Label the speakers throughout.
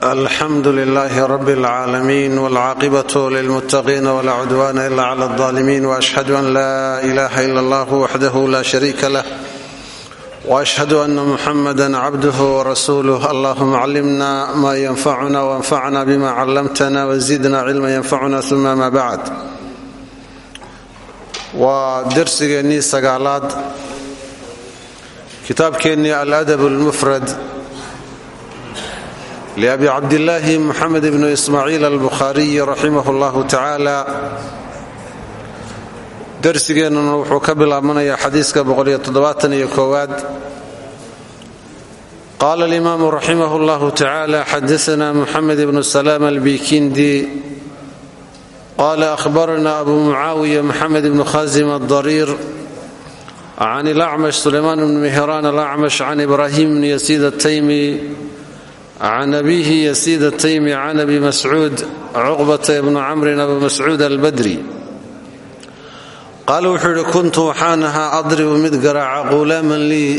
Speaker 1: alxamdu lilaahi rabbi alcaalamiin walcaaqibatu lilmuttaqiina walaa cudwaana ila cala aldaalimiin waashhadu an laa ilaaha ila allah waxdahu laa shariika lah waashhadu ana muxamada cabduhu warasuuluh allahuma callimna maa yanfacuna wanfacna bima callamtana wazidna cilma yanfacuna uma ma bacd waa dersigeennii sagaalaad kitaabkeennii aladab lmufrad liabi cabdillaahi muxamed bnu ismaaciil albukhaariyi raximah اllahu tacaala darsigeennuna wuxuu ka bilaabanayaa xadiiska boqoliyotoddobaataniyo koowaad qaala alimaamu raximah اllahu tacaala xadaana muxamed ibnu salaam albikindi qala ahbarana abu mucaawiya moxamed ibnu khazim adariir can ilacmash sulaymaan bnu mihraan alacmash can ibraahim bni yasiid ataymi can abihi yasiid ataymi can abi mascuud cuqbata ibnu camrin abu mascuud albadri qaala wuxuu yidhi kuntu waxaan ahaa adribu mid garaaca qulaaman lii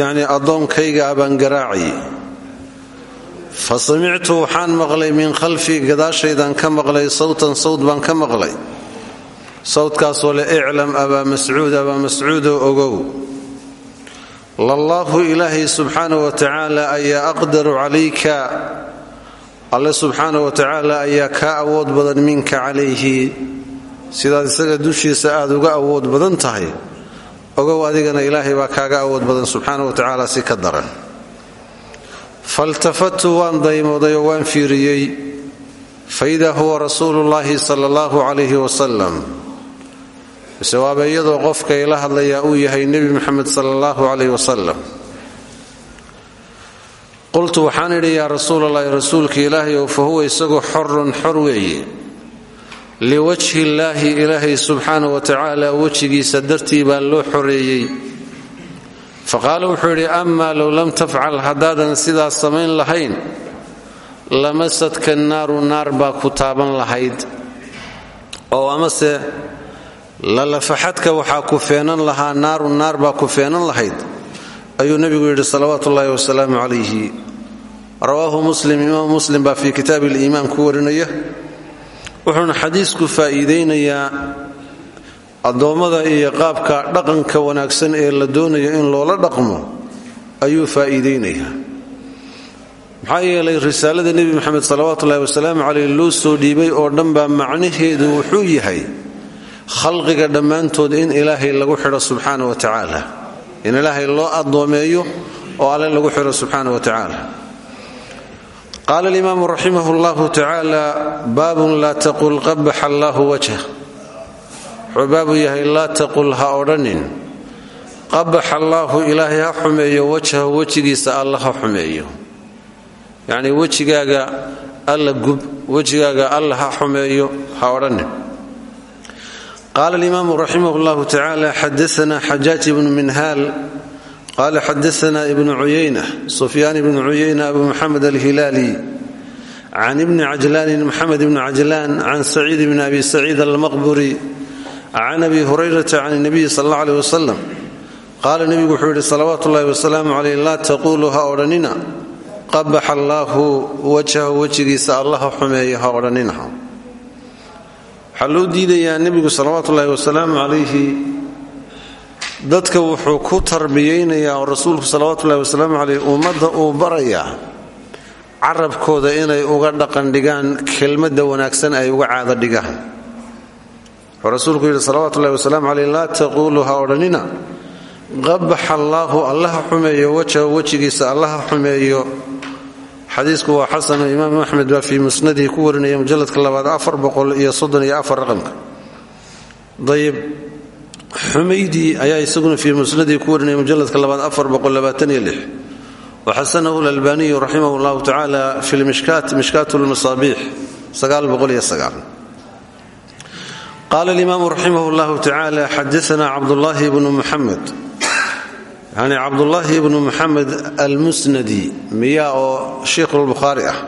Speaker 1: yacni addoonkayga abaan garaaci fa samictu waxaan maqlay min khalfii gadaashaydan ka maqlay sawtan sawd baan ka maqlay sawdkaasoo le iclam abaa mascuud ogow lallaahu ilaahay subxaana wa tacaala ayaa aqdaru calayka. Alle subxaana wa tacaala ayaa kaa awood badan minka calayhi. Sidaad isaga dushiisa aad uga awood badan tahay ogow adigana ilaahay baa kaaga awood badan subxaana wa tacaala si ka daran. Faltafatu waan daymooday oo waan fiiriyey. Fa huwa rasuulullaahi sala allahu calayhi wasalam mise waaba iyadoo qofka ila hadlayaa uu yahay nebi moxamed sala allahu calayh wasalam qultu waxaan idhi yaa rasuulallaahi rasuulka ilaahay ow fa isagoo xorun xor weeye. Liwajhi illaahi ilaahay subxaana wa tacaala wejigiisa dartii baa loo xoreeyey. Faqaala wuxuu yidhi amaa low lam tafcal haddaadan sidaas samayn lahayn lamasadka naaru naar baa ku taaban lahayd. Oo amase lalafaxadka waxaa ku feenan lahaa naaru naar baa ku feenan lahayd ayuu nebigu yidhi salawaatu ullaahi wasalaamu calayhi. Rawaahu muslim imaam muslim baa fii kitaabi liimaan ku warinaya wuxuuna xadiisku faa'iidaynayaa addoommada iyo qaabka dhaqanka wanaagsan ee la doonayo in loola dhaqmo ayuu faa'iidaynayaa. Maxaa risaalada nebi moxamed salawaatuullahi wasalaamu caleyh loo soo dhiibay oo dhan baa macnaheedu wuxuu yahay khalqiga dhammaantood in ilaahay lagu xidho subxaana wa tacaala. In ilaahay loo addoomeeyo oo alle lagu xidho subxaana wa tacaala. Qaala alimaamu raximah llahu tacaala baabun laa taqul qabaxa allaahu wajha. Wuxuu baabu yahay laa taqul ha odhanin. Qabaxa allaahu ilaahay ha xumeeyo wajhahu wejigiisa alla ha xumeeyo. Yacnii wejigaaga alla gub wejigaaga alla ha xumeeyo ha odhanin qaala alimaamu raximah llahu tacaala xadaana xajaaj ibnu minhaal qala xadaana ibnu cuyayna sufyaan ibnu cuyayna abu muxamed alhilaali can ibni cajlaanin moxamed ibni cajlaan can saciid bni abi saciid almaqburi can abi hurayrata can nabiyi sal alla aleh wasalam qaala nebigu wuxuu yidhi salawaatu ullahi wasalaamu caleyh laa taquuluu ha odhanina qabaxa allaahu wajhahu wejigiisa allah ha xumeeyo ha odhanina waxaa loo diidayaa nebigu salawaatuullahi wasalaamu calayhi. Dadka wuxuu ku tarbiyaynayaa oo rasuulku salawatullahi wasalaamu caleyh ummadda uu barayaa carabkooda inay uga dhaqan dhigaan kelmadda wanaagsan ay uga caado dhigaan. Wuxuu rasuulku yidhi salawatullahi wasalaamu caleyh laa taquuluu ha odhanina qabaxa allaahu allaha xumeeyo wajhahu wejigiisa allaha xumeeyo xadiisku waa xasano imaam axmed baa fii musnadihi ku warinaya mujaladka labaad afar boqol iyo soddon iyo afar raqamka ayib xumaydi ayaa isaguna fii musnadihi ku warinaya mujaladka labaad waxasanahu lalbaniyu raximah llahu tacaala fi lmishkaat mishkaat lmasaabiix qaala alimaamu raximah llahu tacaala xadaana cabdullaahi bnu muxamed yani cabdullaahi ibnu muxamed almusnadi miyaa oo shiikhulbukhaari ah.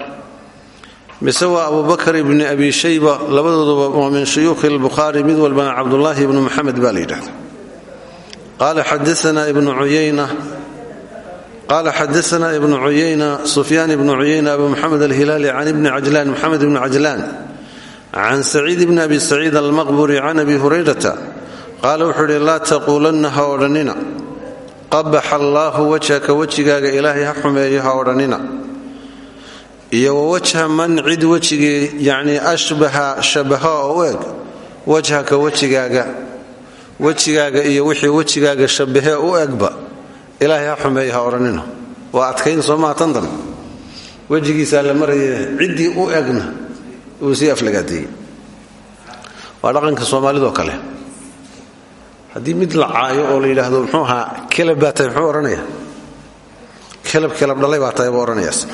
Speaker 1: Mise waa abubakar ibni abi shayba labadooduba waa min shuyuukhi lbukhaari mid walbana cabdullaahi ibnu muxamed baa la yidhahda qaala xadaana ibnu cuyayna qala xadaana ibnu uyayna sufyaan ibnu cuyayna abu muxamed alhilaali can ibni cajlaan muxamed ibni cajlaan can saciid bni abi saciid almaqburi can abi hurayrata qaala wuxuu idhi laa taquulanna ha odhannina qabaxa allaahu wajhaka wejigaaga ilaahay ha xumeeyo ha odhannina iyo wawajha man cid wejigii yacnii ashbaha shabaha oo u eg wajhaka wejigaaga. Wejigaaga iyo wixii wejigaaga shabahee u egba ilaahay ha xumeeyo ha odhannina waa adkayn soomaha tan dan wejigiisaa la maraya ciddii u egna uu sii aflagaadeeyey waa dhaqanka soomaalidoo kale haddii mid la caayo oo la yidhaahdo muxuu ahaa kelab baa tahay muxuu odhanaya kelab kelab dhalay baa tahay buu odhanayaas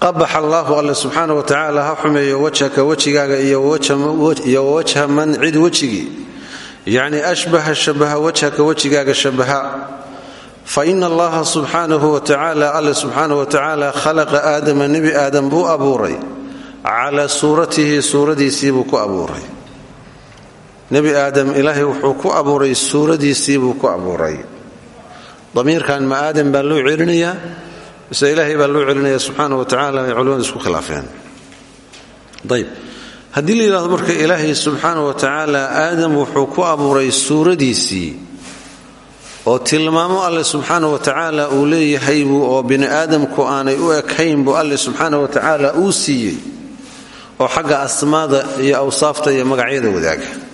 Speaker 1: qabax allaahu alle wa tacaala ha xumeeyo wajhaka wejigaaga iyo wawajha man cid wejigii yacni ashbaha shabaha wajhaka wejigaaga shabaha. Fa ina allaha subxaanahu wa tacaala alle subxaana wa tacaala khalaqa aadama nebi aadam buu abuuray. Calaa suuratihi suuradiisii buu ku abuuray nebi aadam ilaahay wuxuu ku abuuray suuradiisii buu ku abuuray. Damiirkan ma aadam baa loo celinayaa? Mise ilaahay baa loo celinaya subxaana wa tacala ay culimadu isku khilaafeen. Ayb haddii la yidhahdo marka ilaahay subxaana wa tacaala aadam wuxuu ku abuuray suuradiisii oo tilmaamo alle subxaana wa tacaala uu leeyahay buu oo bini aadamku aanay u ekayn buu alle subxaana wa tacaala uu siiyey oo xagga asmaada iyo awsaafta iyo magacyada wadaaga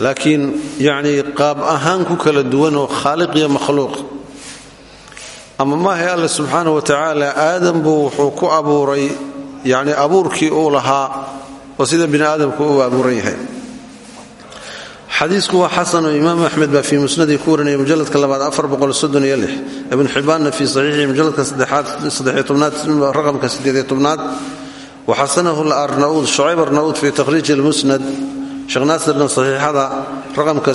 Speaker 1: laakiin yacnii qaab ahaan ku kala duwan oo khaaliq iyo makhluuq. Ama maahay alle subxaana wa tacaala aadam buu wuxuu ku abuuray yacni abuurkii uu lahaa oo sida bini aadamku uu abuuran yahay. Xadiisku waa xasan oo imaam axmed baa fii musnadii ku warinaya mujaladka labaad ibn xibbaanna fii saxiixii mujaladka aad raqamka sideediy tobnaad. Waxasanahu arnauud shucayb arnauud fii takhriiji lmusnad sheekh naasirna saxiixada raqamka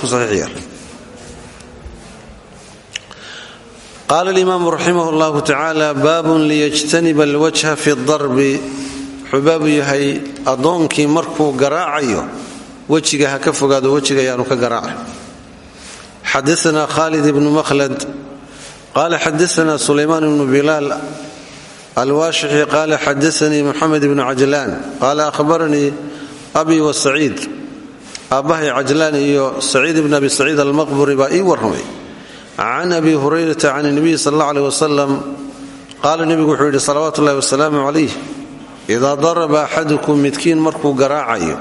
Speaker 1: ku saxiix qaala alimaamu raximah llahu tacaala baabun liyajtaniba alwajha fi darbi wuxuu baabu yahay addoonkii markuu garaacayo wejiga ha ka fogaado wejiga ayaanu ka garaacay. Xadaana khalid ibnu makhlad qala xadaana sulaymaan ibnu bilaal alwaashixi qala xadaanii muxamed ibnu cajlaan qaala ahbaranii abi wa saciid. Aabbahay cajlaan iyo saciid ibn abi saciid almaqburi baa ii warramay. Can abi hurayrata can nabiyi sal alla aleh wasalam qaala nebigu wuxuu yidhi salawaatu ullahi wasalaamu calayh. Idaa daraba axadukum midkiin markuu garaacayo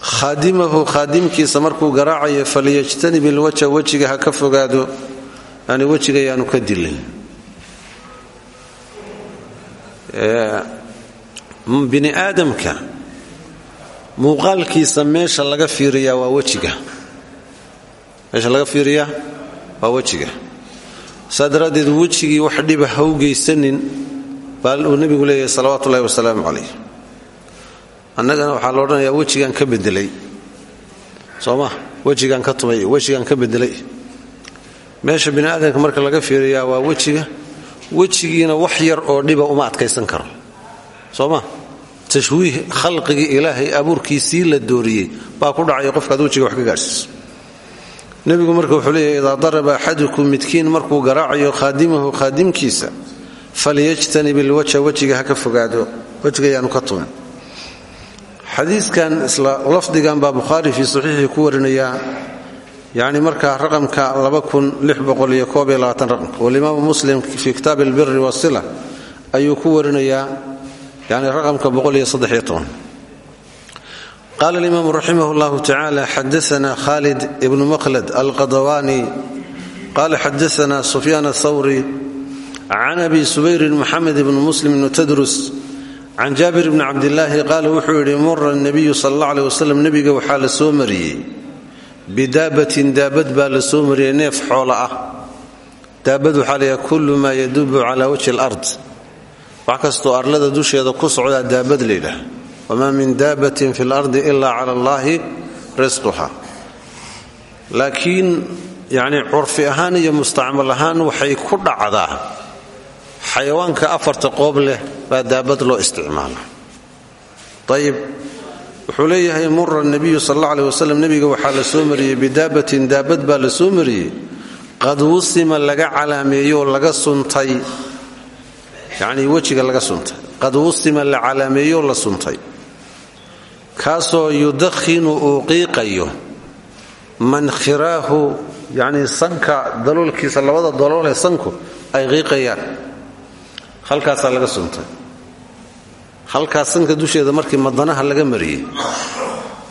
Speaker 1: khaadimahu khaadimkiisa markuu garaacayo falyajtanib ilwajha wejiga ha ka fogaado yani wejiga yaanu ka dilin. Bini aadamka muuqaalkiisa meesha laga fiiriyaa waa wejiga. Meesha laga fiiriyaa waa wejiga. Saa daraaddeed wejigii wax dhiba ha u baa uu nebigu leeyahay salawaatu ullahi wasalaamu calayh. Annagana waxaa la odhanayaa wejigaan ka bedelay soo ma? Ka tumay wejigaan ka bedelay meesha bini aadamka marka laga fiiriyaa waa wejiga. Wejigiina wax yar oo dhiba uma adkaysan karo. Soo ma tashwiih khalqigii ilaahay abuurkiisii la dooriyey baa ku dhacaya qofkaad wejiga wax ka gaadhsiiso nebigu marka wuxuu leeyahy idaa daraba axadukum midkiin markuu garaacayo khaadimahu khaadimkiisa falyajtanib ilwajha wejiga ha ka fogaado wejiga yaanu ka tumin xadiiskan isla lafdigan baa bukhaari fii saxiixii ku warinayaa yacni markaa raqamka raqamka walimaamu muslim fii kitaabi albiri wasila ayuu ku warinayaa yani raqamka qaala alimaamu raximah llahu tacala xadaana khalid ibnu makhlad alqadawaani qala xadaana sufyaan athawri can abi subayrin muxamed ibni muslim ibnu tadrus can jaabir bni cabdilaahi qaala wuxuu yidhi mura nabiyu sal alla aleh wasalam nebiga waxaa la soo mariyey. Bidaabatin daabad baa la soo mariyey neef xoola ah. Daabad waxaa layaha kullu maa yadubu cala wajhi alard wax kastoo arlada dusheeda ku socdaa daabad laydhaah wamaa min daabatin fi lardi ila cala allaahi risquha laakiin yacnii curfi ahaan iyo mustacmal ahaan waxay ku dhacdaa xayawaanka afarta qoob leh baa daabad loo isticmaala ayib wuxuu leeyahay mura nabiyu sal alla aleh wasalam nebiga waxaa la soo mariyey bidaabatin daabad baa la soo mariyey. Qad wusima laga calaameeyooo laga suntay yacnii wejiga laga suntay. Qad wusima la calaameeyoo la suntay. Kaasoo yudakhinu uu qiiqayo mankhiraahu yacnii sanka daloolkiisa labada dalool ee sanku ay qiiqayaan. Halkaasaa laga suntay. Halkaas sanka dusheeda markii madanaha laga mariyey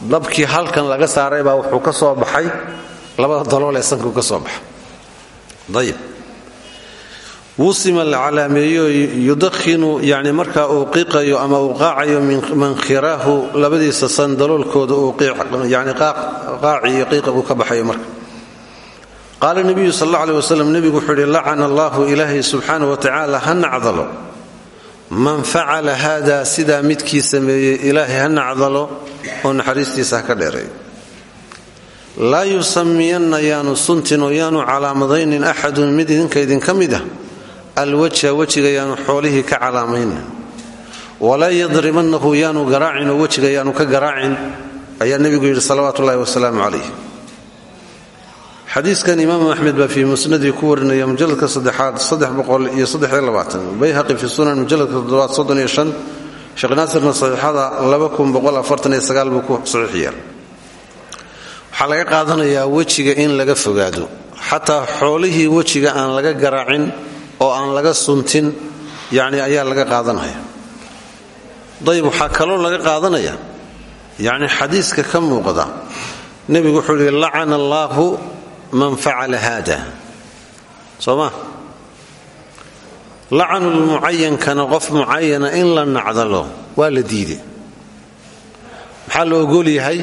Speaker 1: dabkii halkan laga saaray baa wuxuu ka soo baxay. Labada dalool ee sanku ka soo baxay. Ayib wusima la calaameeyo yudakhinu yani markaa uu qiiqayo ama uu qaacayo mankhiraahu labadiisa san daloolkooda uu yani qaaci iyo qiiqa uu ka baxayo marka. Qaala nebiyu sal alla aleh wasalam nebigu wuxuu yidhi lacana allahu ilaahay subxaana wa tacaala ha nacdalo. Man facala haada sidaa midkii sameeyey ilaahay ha nacdalo. Oo naxariistiisa ha ka dheereeyo laa yusamiyanna yaanu suntin oo yaanu calaamadaynin axadun mid idinka idinka mid ah alwajha wejiga yaanu xoolihii ka calaamaynin walaa yadribannahu yaanu garaacin oo wejiga yaanu ka garaacin ayaa nebigu yidhi salawaatu ullahi wasalaamu calayh xadiiskan imaamu axmed baa fii musnadii ku warinaya mujaladka saddexaad bayhaqi fi sunan mujaladka toddobaad sheekh naasirna saxiixada buu ku saxiix yeel waxaa laga qaadanayaa wejiga in laga fogaado. Xataa xoolihii wejiga aan laga garaacin oo aan laga suntin yani ayaa laga qaadanaya. Dayib waxaa kaloo laga qaadanaya yani xadiiska ka muuqda nebigu wuxuu yidhi lacana allaahu man facala haada. Soo ma? Lacanulmucayankana qof mucayana in la nacdalo waa la diiday maxaa la ogol yahay?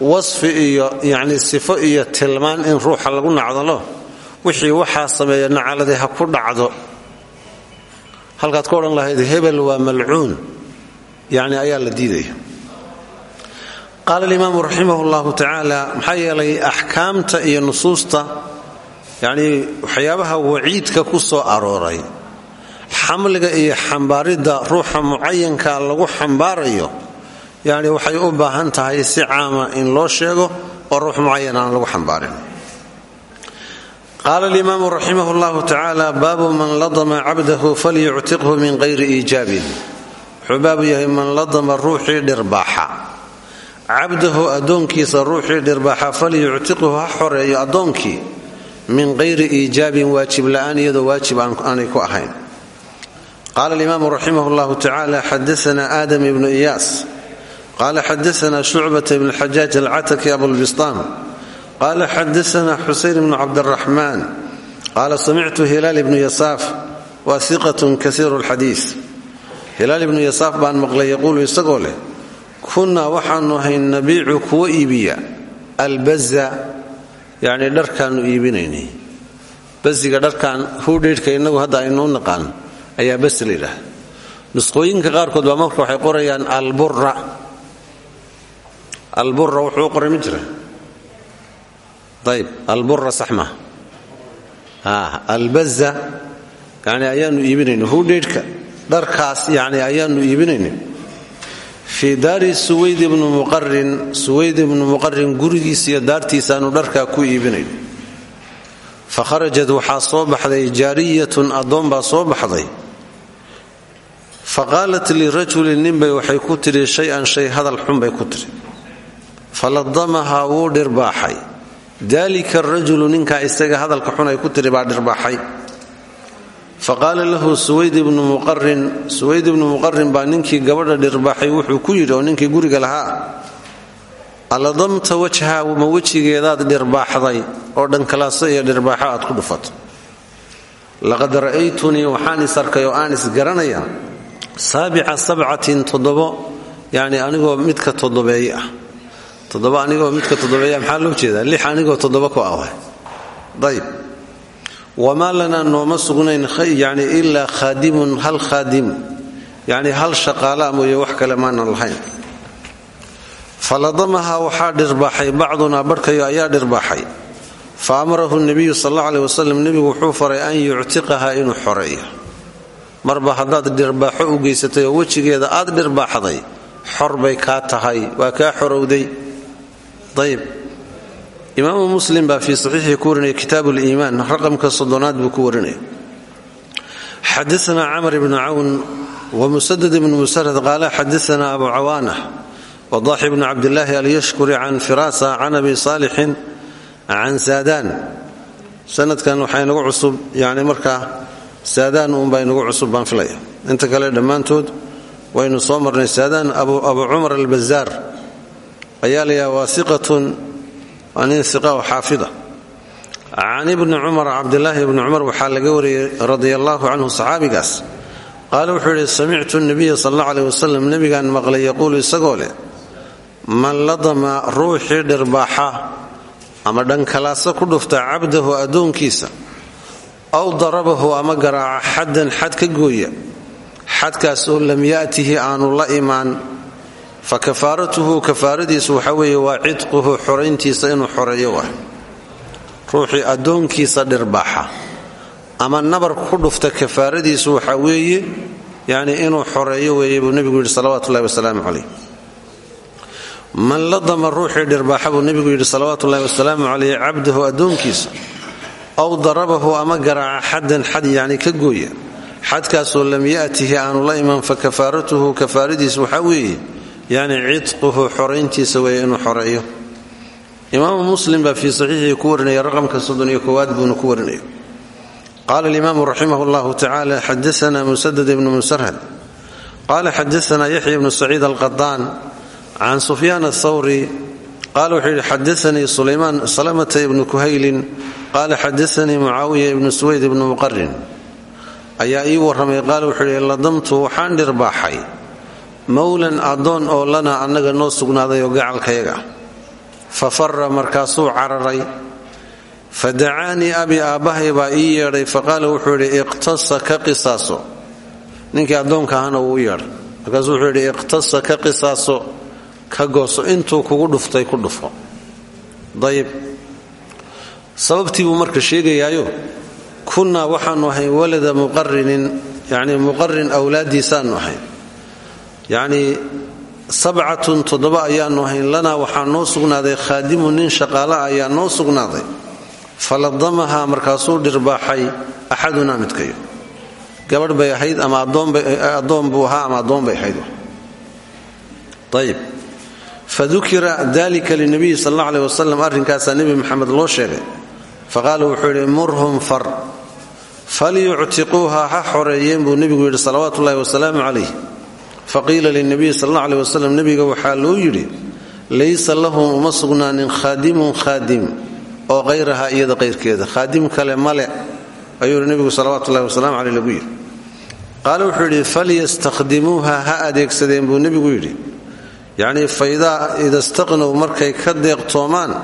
Speaker 1: Wasfi iyo yacni sifo iyo tilmaan in ruuxa lagu nacdalo wixii waxaa sameeya nacaladii ha ku dhacdo. Halkaad ku odhan lahayd hebel waa malcuun. Yacni ayaa la diidaya qaala alimaamu raximah llahu tacaala maxaa yeelay axkaamta iyo nusuusta yacnii waxyaabaha waciidka ku soo arooray xamliga iyo xambaaridda ruuxa mucayanka lagu xambaarayo yacni waxay u baahan tahay si caama in loo sheego oo ruux mucayan aan lagu xambaarin qaala alimaamu raximah llahu tacaala baabu man ladama cabdahu falyuctiqhu min qayri iijaabin wuxuu baabu yahay man ladama ruuxii dhirbaaxa cabdahu addoonkiisa ruuxii dhirbaaxa falyuctiqhu ha xoreeyo addoonkii min qayri iijaabin waajib la'aan iyadoo waajib aanay ku ahayn qaala alimaamu raximah llahu tacaala xadaana aadam ibnu iyaas qaala xadaana shucbata ibn xajaaj alcataki abulbistaan qaala xadaana xusayn ibnu cabdiraxmaan qaala samictu hilaal ibnu yasaaf waa iqatun kasiiru lxadiis hilaal ibnu yasaaf baan maqlay yaquulu isagoo leh kunnaa waxaanu ahay nabiicu kuwa iibiya albaza yacnii dharkaannu iibinaynay basiga dharkaan huudheydhka innagu hadda aynuu naqaan ayaa bas la yidhaahda nusqooyinka qaarkood baa marka waxay qorayaan albura albura wuxuu jira ayb albura sax ma albaza yani ayaanu iibinayna huudheydhka dharkaas yani ayaanu iibinayna fii daari suwayd ibnu muqarin suwayd ibnu muqarin gurigiis iyo daartiisaanu dharkaa ku iibinayn fa kharajad waxaa soo baxday jaariyatun addoon baa soo baxday fa qaalat lirajulin ninbay waxay ku tidhi shay-an shay hadal xun wuu dhirbaaxay daalika arajulu ninkaa isaga hadalka xun ay ku tidhi baa dhirbaaxay. Faqaala lahu suwayd ibnu muqarin suwayd ibnu muqarin baa ninkii gabadha dhirbaaxay wuxuu ku yidhi oo ninkii guriga lahaa aladamta wajha ma wejigeedaad dhirbaaxday? Oo dhankalaaso iyo dhirbaaxo aad ku dhufato. Laqad ra'aytunii waxaan is arkay oo aan isgaranaya saabica sabcatin toddobo yacni anigoo midka toddobeeye ah toddoba anigoo midka toddobeeya maxaa loo jeedaa? lix anigoo toddoba ku ah ayb wamaa lanaa nooma sugnayn yani ilaa khaadimun hal khaadim. Yani hal shaqaalaa mooye wax kale maanan lahayn. Faladamahaa waxaa dhirbaaxay bacdunaa barhkayo ayaa dhirbaaxay fa amarahu nebiyu sal alla aleh wuxuu faray an yuctiqahaa inuu xoreeyo. Marba haddaad dhirbaaxo u geysatay oo wejigeeda aad dhirbaaxday xor bay kaa tahay waa kaa xorowday ayb. Imaamu muslim baa fii saxiixii ku warinaya kitaab liimaan raqamka soddonaad buu ku warinaya. Xadaana camr ibnu cawn wmusadad ibnu musarad qaala xadaana abu cawaana wadaxi bnu cabdilaahi alyashkuri can firasa can abi saalixin can saadaan. Sanadkan waxaa inagu cusub yani markaa saadaan uunbaa inagu cusub baan filaya inta kale dhammaantood waynu soo marnay saadaan abu cumar albazaar ayaa layaha waa iqatun waa nin iqa oo xaafida. Can ibni cumar cabdilaahi ibni cumar waxaa laga wariyey radia allaahu canhu saxaabigaas. Qaale wuxuu yidhi samictu nabiya sal alla aleh wasalam nebigaan maqlay yaquulu isagoo leh man ladama ruuxii dhirbaaxa ama dhankalaasa ku dhufta cabdahu addoonkiisa aw darabahu ama garaaca xaddan xad ka gooya xadkaas oo lam yaatihi aanu la imaan fa kafaaratuhu kafaaradiisu waxa weeye waa cidquhu xorayntiisa inuu xoreeyo waa. Ruuxii addoonkiisa dhirbaaxa. Ama nabar ku dhufta kafaaradiisu waxa weeye yani inuu xoreeyo weeye buu nebigu yidhi salawatu ullahi wasalaamu calayh. Man ladama ruuxii dhirbaaxa buu nebigu yidhi salawaatu ullahi wasalaamu calayh cabdahu addoonkiisa aw darabahu ama garaaca xaddan xad yani ka gooya xadkaasoo lam yaatihi aanu la iman fa kafaaratuhu kafaaradiisu waxaa weeye yani cidquhu xorayntiisa weeye inuu xoreeyo. Imaamu muslim baa fii saxiixii ku warinaya raqamka soddon iyo koowaad buuna ku warinaya qaala alimaamu raximah llahu tacala xadaana musadad ibnu musarhad. Qaala xadaana yaxya ibnu saciid alqadaan can sufyaan athawri qaala wuxuu yidhi xadaanii sulaymaan salamata ibnu kuhaylin. Qaala xadaanii mucaawiya ibnu suwayd ibnu muqarin mowlan addoon oo lana annaga noo sugnaaday oo gacalkayaga. Fa fara markaasuu cararay. Fa dacaanii abi aabbahay baa ii yeedhay faqaala wuxuu yidhi iqtasa ka qisaaso. Ninkii addoonka ahana wuu u yeedhay. Wuxuu yidhi iqtasa ka qisaaso ka gooso intuu kugu dhuftay ku dhufo. Dayib. Sababtii buu marka sheegayaayo kunnaa waxaannu ahayn walada muqarinin yacnii muqarin awlaaddiisaannu ahayn yacnii sabcatun toddoba ayaannu ahayn lanaa waxaa noo sugnaaday khaadimu nin shaqaala ayaa noo sugnaaday. Faladamaha markaasuu dhirbaaxay axadunaa midkayo gabadh bay ahayd ama addoon buu ahaa ama addoon bay ahayd. Ayib fadukira dalika linabiyi sal alla aleh wasalam arrinkaasaa nebi loo sheegay. Faqaala wuxuu murhum far. Falyuctiquuha ha xoreeyeen buu nebigu yidhi salawaatu ullahi wasalaamu calayh faqiila linabiyi sal alla aleh wasalam nebiga waxaa loo yidhi laysa lahum uma sugnaanin khaadimun khaadim oo qayraha iyada qayrkeeda. Khaadim kale male ayuu nebigu salawatu ullahi wasalamu caleyh lagu yidhi. Qaale wuxuu yidhi falyastakhdimuuha ha adeegsadeen buu nebigu yidhi. Yacnii faidaa markay ka deeqtoomaan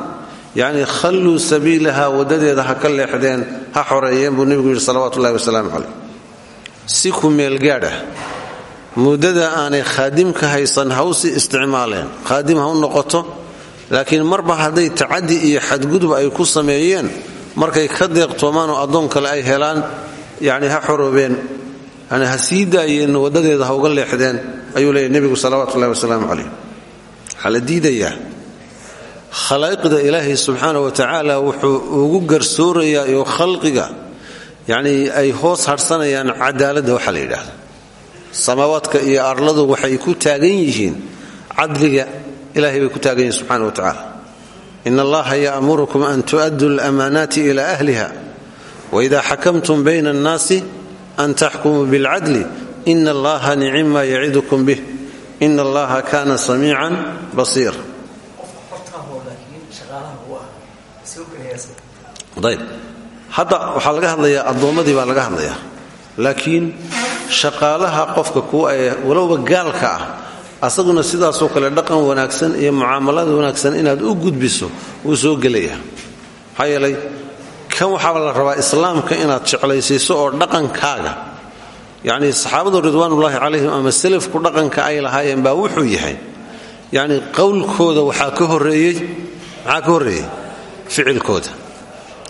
Speaker 1: yacnii khalluu sabiilaha waddadeeda ha ka leexdeen ha xoreeyeen buu nebigu yidhi salawatu ullahi wasalaamu si ku meelgaadh ah muddada aanay khaadimka haysan ha isticmaaleen. Khaadim ha noqoto laakiin marba hadday tacadi iyo xadgudub ay ku sameeyeen markay ka deeqtoomaan oo addoon kale ay helaan yacni ha xoroobeen yani ha sii daayeen ha uga leexdeen ayuu leeyahy nebigu salawaatu ullahi wasalaamu calayh. Waxaa la diidayaa. Khalaa'iqda wa tacaala wuxuu ugu garsoorayaa iyo khalqiga yacnii ay hoos harsanayaan cadaaladda waxaa la yidhaahda samaawaadka iyo arladu waxay ku taagan yihiin. Cadliga ilahay bay ku taagan yihiin subxana wa tacaala in allaha ya'murukum an tu'addu lamaanaati ila ahliha. Waida xakamtum bayna annaasi an taxkumuu bilcadli ina allaha nicima yacidukum bih. Ina allaha kana samiican basiira hadda waxaa laga hadlayaa addoommadii baa laga hadlayaa. Laakiin shaqaalaha qofka kuwa walowba gaalka ah asaguna sidaasoo kale dhaqan wanaagsan iyo mucaamalada wanaagsan inaad u gudbiso wuu soo gelaya maxaa kan waxaaba la rabaa islaamka inaad jeclaysiiso oo dhaqankaaga yacnii saxaabadu ridwaanullaahi calayhim ama selafku dhaqanka ay lahaayeen baa wuxuu yahay yacnii qowlkooda waxaa ka horreeyey maxaa ka horreeyey? Ficilkooda.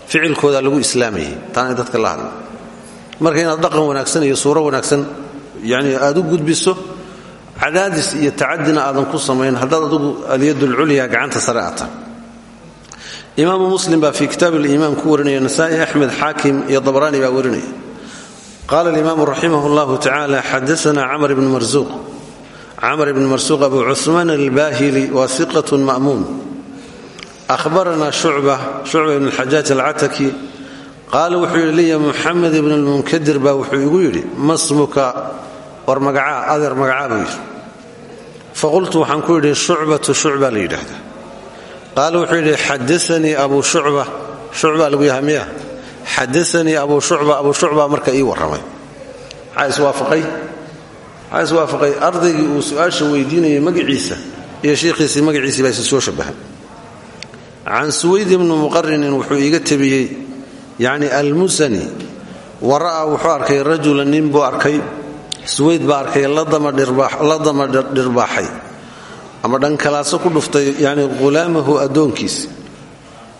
Speaker 1: Ficilkooda lagu islaamayay taana dadka la hadla marka inaad dhaqan wanaagsan iyo suuro wanaagsan yani aad u gudbiso cadaadis iyo tacadina aadan ku samayn haddaad adugu alyadulculya gacanta sare aata. Imaamu muslim baa fii kitaab liimaan ku warinaya nasaai axmed xaakim iyo dabraani baa warinaya. Qaala alimaamu raximah llahu tacaala xadaana camr ibn marsuuq camr ibn marsuuq abu cuثmaan albahili waa iqat ma'muun ahbaranaa shucba shucba ibn xajaaj qaala wuxuu yidhi liya muxamed ibn lmunkadir baa wuxuu igu yidhi masmuka war magacaa adeer magacaa buu yidhi. Faqultu waxaan ku yidhi shucbatu shucba la yidhaahdaa. Qaala wuxuu yidhi xadaanii abu shucba shucba lagu yahay miya. Xadaanii abu shucba abu shucba marka ii warramay. Maxaa iswaafaqay ardaygii uu su'aasha weydiinayay magaciisa iyo shiikhiisii magaciisii baa soo shabahay can suwayd ibni muqarinin wuxuu iiga tabiyey yacni almusani wa ra'aa wuxuu arkay rajulan nin buu arkay suwayd baa arkay la dama dhirbaaxay. Ama dhankalaaso ku dhuftay yani ghulaamahu addoonkiisa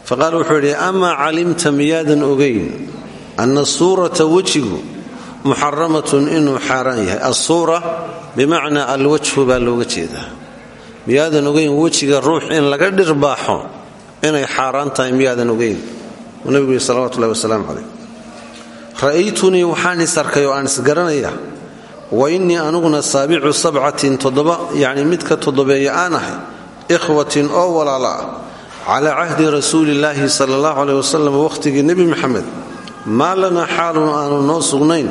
Speaker 1: faqaala wuxuu yidhi amaa calimta miyaadan ogayn anna suurata wejigu muxaramatun inuu xaaraan yahay? Asuura bimacnaa alwajhu baa looga jeedaa. Miyaadan ogayn wejiga ruux in laga dhirbaaxo inay xaaraan tahay miyaadan ogayn uu nabigu yidhi salawatullahi wasalaamu calayh ra'aytunii waxaan is arkay oo aan wa innii anuguna saabicu sabcatin toddoba yacni midka toddobeeya aan ahay ikhwatin oo walaala ah calaa cahdi rasuulillaahi sala allahu caleyh wasalam wakhtigii nebi maxamed maa lanaa xaalun aanu noo sugnayn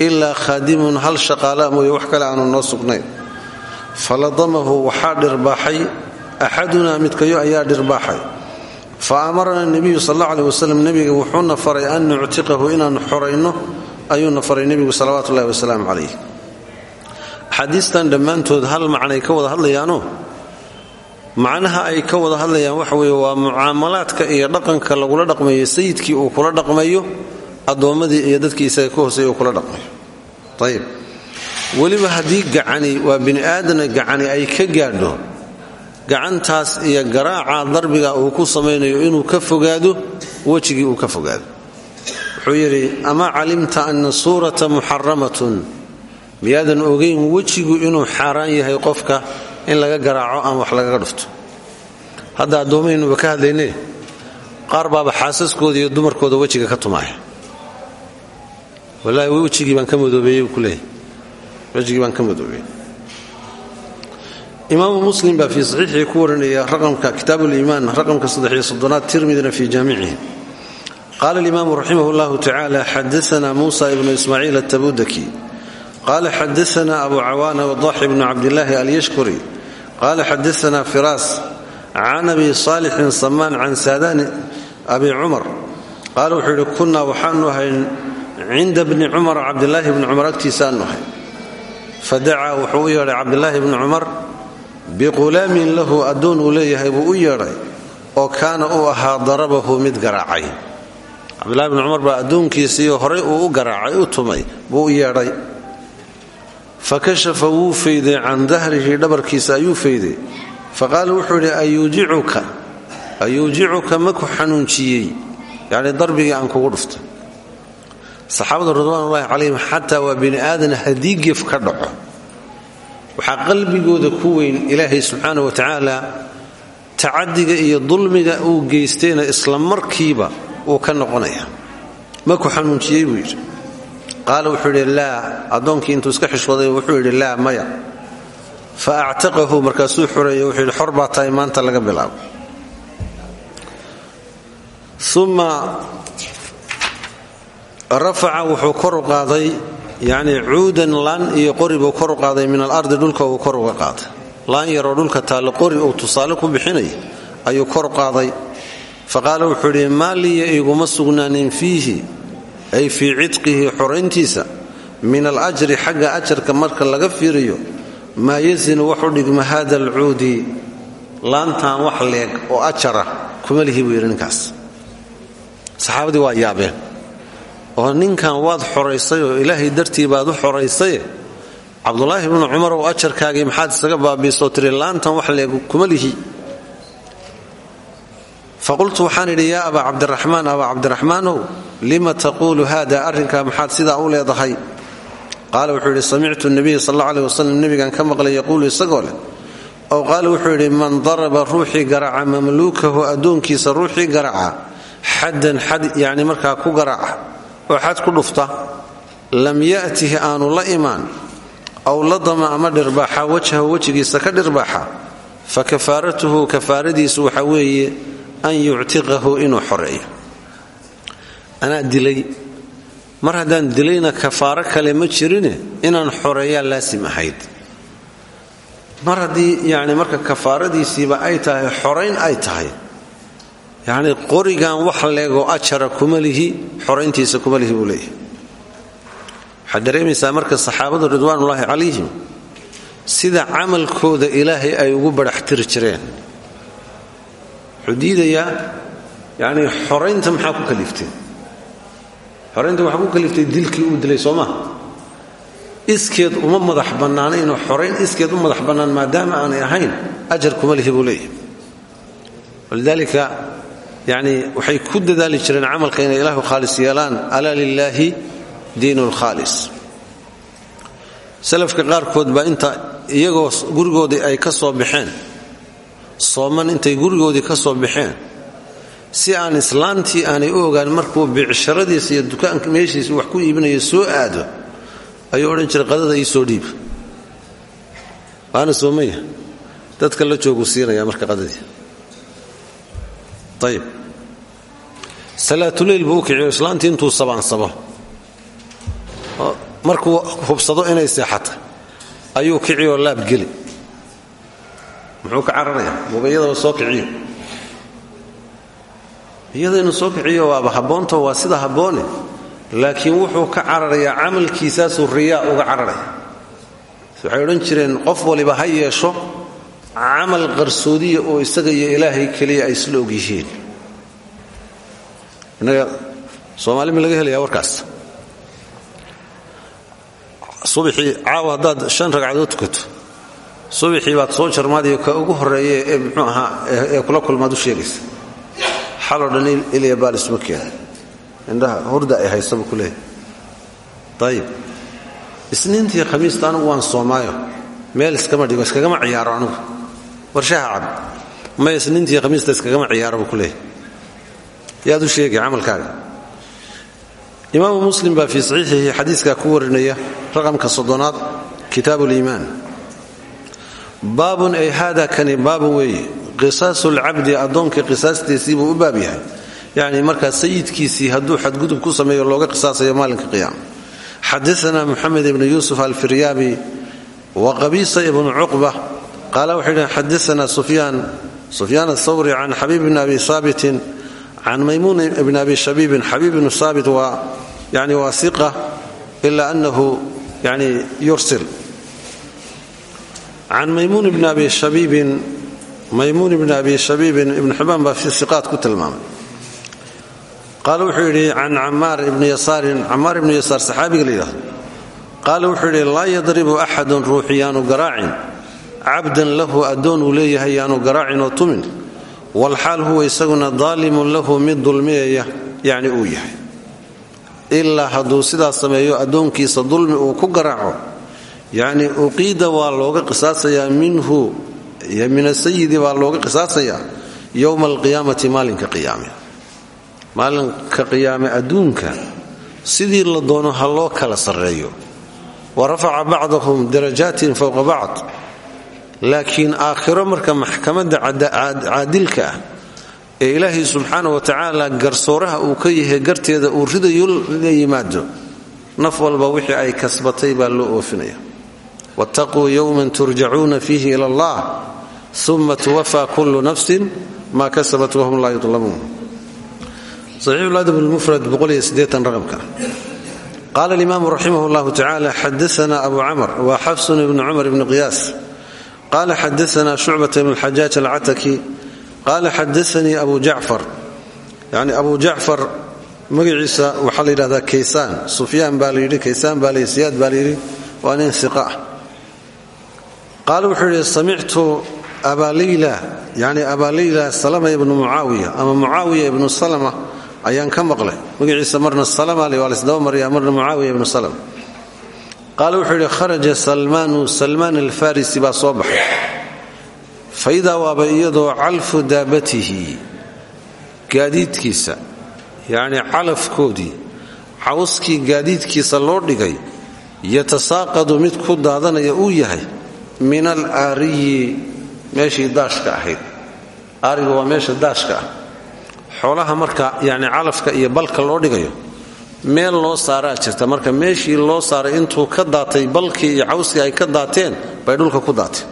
Speaker 1: ilaa khaadimun hal shaqaala mooye wax kale aanu noo sugnayn. Faladamahu waxaa dhirbaaxay axadunaa midkayo ayaa dhirbaaxay fa amarana nebiyu sal alla aleh wasalam nebiga wuxuuna faray an nuctiqahu inaannu xorayno ayuuna faray nebigu salawaatu ullahi wasalaamu calayh axaadiistan dhammaantood hal macnay ka wada hadlayaanoo macnaha ay ka wada hadlayaan waxa weeye waa mucaamalaadka iyo dhaqanka lagula dhaqmayo sayidkii uu kula dhaqmayo addoommadii iyo dadkii isaga ka hooseeya uu kula dhaqmayo. Ayib weliba haddii gacani waa bini aadana gacani ay ka gaadho gacantaas iyo garaaca darbiga uu ku samaynayo inuu ka fogaado wejigii uu ka fogaado. Wuxuu yidhi amaa calimta ana suurata muxaramatun miyaadan ogayn wejigu inuu xaaraan yahay qofka in laga garaaco ama wax lagaga dhufto? Hadda addoommahaynuba ka hadlayne qaar baaba xaasaskooda iyo dumarkooda wejiga ka tumaaya. Wallaahi wejigii baan ka madoobeeyey ku leeyahy wejigii baan ka madoobeeyey imaamu muslim baa fii saxiixii ku warinaya raqamka kitaab liimaan raqamka saddexiyo soddonaad tirmidina fii jaamicihi qaala alimaamu raximah llahu tacaala xadaana muusa ibnu ismaaciil atabudaki qala xadaana abu cawaana wadaxi bnu cabdillaahi alyashkuri. Qala xadaana firaas can abi saalixin samaan can saadani abi cumar. Qaala wuxuu yidhi kunnaa waxaanu ahay cinda bni cumar cabdilaahi bni cumar agtiisaanu ahay. Fadacaa wuxuu u yeedhay cabdilaahi bni cumar biqulaamin lahu addoon uu leeyahay buu u yeedhay oo kaana uu ahaa darabahu mid garaacay. Cabdilahi bni cumar baa addoonkiisiiyo horay uu u garaacay u tumay buu u yeedhay. Fakashafa wuu fayday can dahrihi dhabarkiisa ayuu fayday. Faqaala wuxuu yidhi ayuujicuka ma ku xanuunjiyey? Yacni darbigii aan kugu dhuftay. Saxaabadu ridwaanullaahi calayhim xataa waa bini aadan haddii gef ka dhaco waxaa qalbigooda ku weyn ilaahay subxaana wa tacaala tacadiga iyo dulmiga uu geystayna isla markiiba uu ka noqonaya. Ma ku xanuunjiyey buu yidhi. Qaala wuxuu yidhi laa. Addoonkii intuu iska xishooday wuxuu yidhi laa maya. Fa actaqahu markaasuu xoreeyey wuxuu yidhi xor baa tahay maanta laga bilaabo. Uma rafaca wuxuu kor u qaaday yacnii cuudan laan iyo qori buu kor u qaaday min alardi dhulka uu kor uga qaaday laan yaroo dhulka taallo qori uu tusaale ku bixinaya ayuu kor qaaday. Fa qaala wuxuu yidhi maa liya iguma sugnaanin fiihi ay fii cidqihi xorayntiisa min alajri xagga ajarka marka laga fiiriyo maa yasinu wax u dhigma hada alcuudi laantan wax leeg oo ajara kuma lihi buu yidhi waa yaabeen oo ninkan waad xoraysay oo ilaahay dartii baad u xoraysaye cabdulaahi bnu cumar oo ajarkaagii maxaad isaga baabiisoo tiri wax leeg kuma lihi. Faqultu waxaan idhi yaa abaa cabdiraxmaan abaa cabdiraxmaanow lima taquulu hada arrinkaa maxaad sidaa u leedahay? Qaala wuxuu yidhi samictu nabiya sal alla aleh wasalam nebigaan ka maqlay yaquulu isagoo leh. Ow qaala wuxuu yidhi man daraba ruuxii garaca mamluukahu addoonkiisa ruuxii garaca xaddan xad oo xad ku dhufta lam ya'tihi aanu la imaan aw ladama ama dhirbaaxa wajhahu wejigiisa ka dhirbaaxa fa kafaaratuhu kafaaradiisu waxa weeye an yuctiqahu inuu xoreeyo. Anaa dilay. Mar haddaan dilayna kafaaro kale ma jirine inaan xoreeyaa laasim ahayd. Mar marka kafaaradiisiiba ay tahay xorayn ay tahay yacni qorigan wax leego ajara kuma lihi xorayntiisa kuma leeyahay. Waxaad marka saxaabadu ridwaanullaahi calayhim sida camalkooda ilaahay ay ugu badhaxtiri jireen. Wuxuu diidayaa yacni xoraynta maxaa ku kaliftay? Xoraynta waxaa ku dilkii uu dilay soo iskeed uma madax bannaanaynoo xorayn iskeed u madax bannaan maadaama aanay ahayn ajar kuma lihi leeyahay. Walidaalika yacni waxay ku dadaali jireen camalka inay ilaahu khaalis yeelaan. Alaa lilaahi diinu lkhaalis salafka qaarkood baa inta iyagoo gurigoodii ay ka soo baxeen sooman intay gurigoodii ka soo baxeen si aan islaantii aanay u ogaan markuu bicsharadiisa iyo dukaanka meeshiisa wax ku iibinayo soo aado ayuu odhan jiray qadada ii soo dhiib. Waana soomaya dadka la jooguu siinaya marka qadadii ayib salaatuleyl buu u kiciyo islaantii intuu sabaansabo markuu hubsado inay seexata ayuu kiciyoo laabgeli muxuu ka cararayaa muba iyadaba soo kiciyo iyada inuu soo kiciyo waaba habboonto waa sida habboone laakiin wuxuu ka cararayaa camalkiisaasuu riyaa uga cararaya waxay odhan jireen qof waliba ha yeesho camal qarsoodiya oo isaga iyo ilaahay keliya ay isla og yihiin innaga soomaali ma laga helaya warkaas? Subaxii caawa haddaad shan ragcadood tukato subaxii baad soo jarmaadiyo ka ugu horreeya ee muxuu ahaa ee kula kulmaad u sheegaysa. Xaloo dhan ilya baal isma keena indhaha hurda ay haysaba ku leeyahy ayib isniintii khamiista anugu waan soomaayo meel iskama dhigo iskagama ciyaaro anugu warshaha cab may isniintii khamiista iskagama ciyaaro buu ku leeyahy yaad u sheegay camalkaaga. Muslim baa fii saxiixihi xadiiskaa ku warinaya raqamka soddonaad kitaabu liimaan baabun ay haada kani baabun weeye. Qisaasu lcabdi addoonkii qisaastiisii buu u baab yahay. Yacni markaa sayidkiisii hadduu xadgudub ku sameeyo looga qisaasayo maalinka qiyaama xadaana muxamed ibnu yuusuf alfiryaabi wa qabiisa ibnu qaala wuxuu yidhi xadaana sufyaan. Sufyaan athawri can xabiib bni abi haabitin can maymuun bni abi shabiibin xabiib bnu haabit waa yani waa iqa ila anahu yani yursil. Can maymuun bni abi shabiibin maymuun bni abi shabiibin ibnu xibaan baa fi iqaat ku tilmaamay. Qaala wuxuu yidhi can camaar ibni yasaarin camaar ibnu yasaar saxaabiga la yidhahdo qaala wuxuu yidhi laa yadribu axadun ruuxi yaanu garaacin cabdan lahu addoon uu leeyahay yaanu garaacin oo tumin walxaal huwa isaguna daalimun lahu mid dulmiyaya yacni uu yahay. Ilaa hadduu sidaas sameeyo addoonkiisa dulmi uu ku garaaco yacni uqiida waa looga qisaasayaa minhu min asayidi baa looga qisaasayaa yowma alqiyaamati maalinka qiyaame. Maalinka qiyaame adduunka sidii la doono ha loo kala sarreeyo. Wa rafaca bacdahum darajaatin fowqa bacd laakiin aakhiro marka maxkamadda caadilka ah ee ilaahay subxaana wa tacaala garsooraha uu ka yahay garteeda uu ridayo la yimaado naf walba wixii ay kasbatay baa loo oofinaya. Wattaquu yowman turjacuuna fiihi ila allah uma tuwafaa kullu nafsin maa kasabat wahum laa raqamka qaala alimaamu raximah llahu tacala xadaana abu camr wa xafsun ibnu cumar ibni qiyaas qala xadaana shucbata ibn xajaaj alcataki qaala xadaanii abu jacfar yani abu jacfar magaciisa waxaa la yidhahdaa kaysaan sufyaan baa la yidhi kaysaan baa layidhi siyaad baa la yidhi waa nin iqa ah qaala wuxuu yidhi samictu abaa leyla yani abaa leyla salama ibnu mucaawiya ama mucaawiya ibnu salama ayaan ka maqlay magaciisa marna salama waa laysdaba marya marna mucaawiya ibnu salama qaala wuxuu yidhi kharaja salmaanu salmaan alfarisi baa soo baxay. Fa idaa waaba iyadoo calfu daabatihi gaadiidkiisa yacnii calafkoodii cawskii gaadiidkiisa loo dhigay yatasaaqadu mid ku daadanaya uu yahay min al aariyi meeshii daashka ahayd. Aariga waa meesha daashka ah. Xoolaha marka yacni calafka iyo balka loo dhigayo meel loo saaraa jirta. Marka meeshii loo saaray intuu ka daatay balkii iyo cawskii ay ka daateen bay dhulka ku daateen.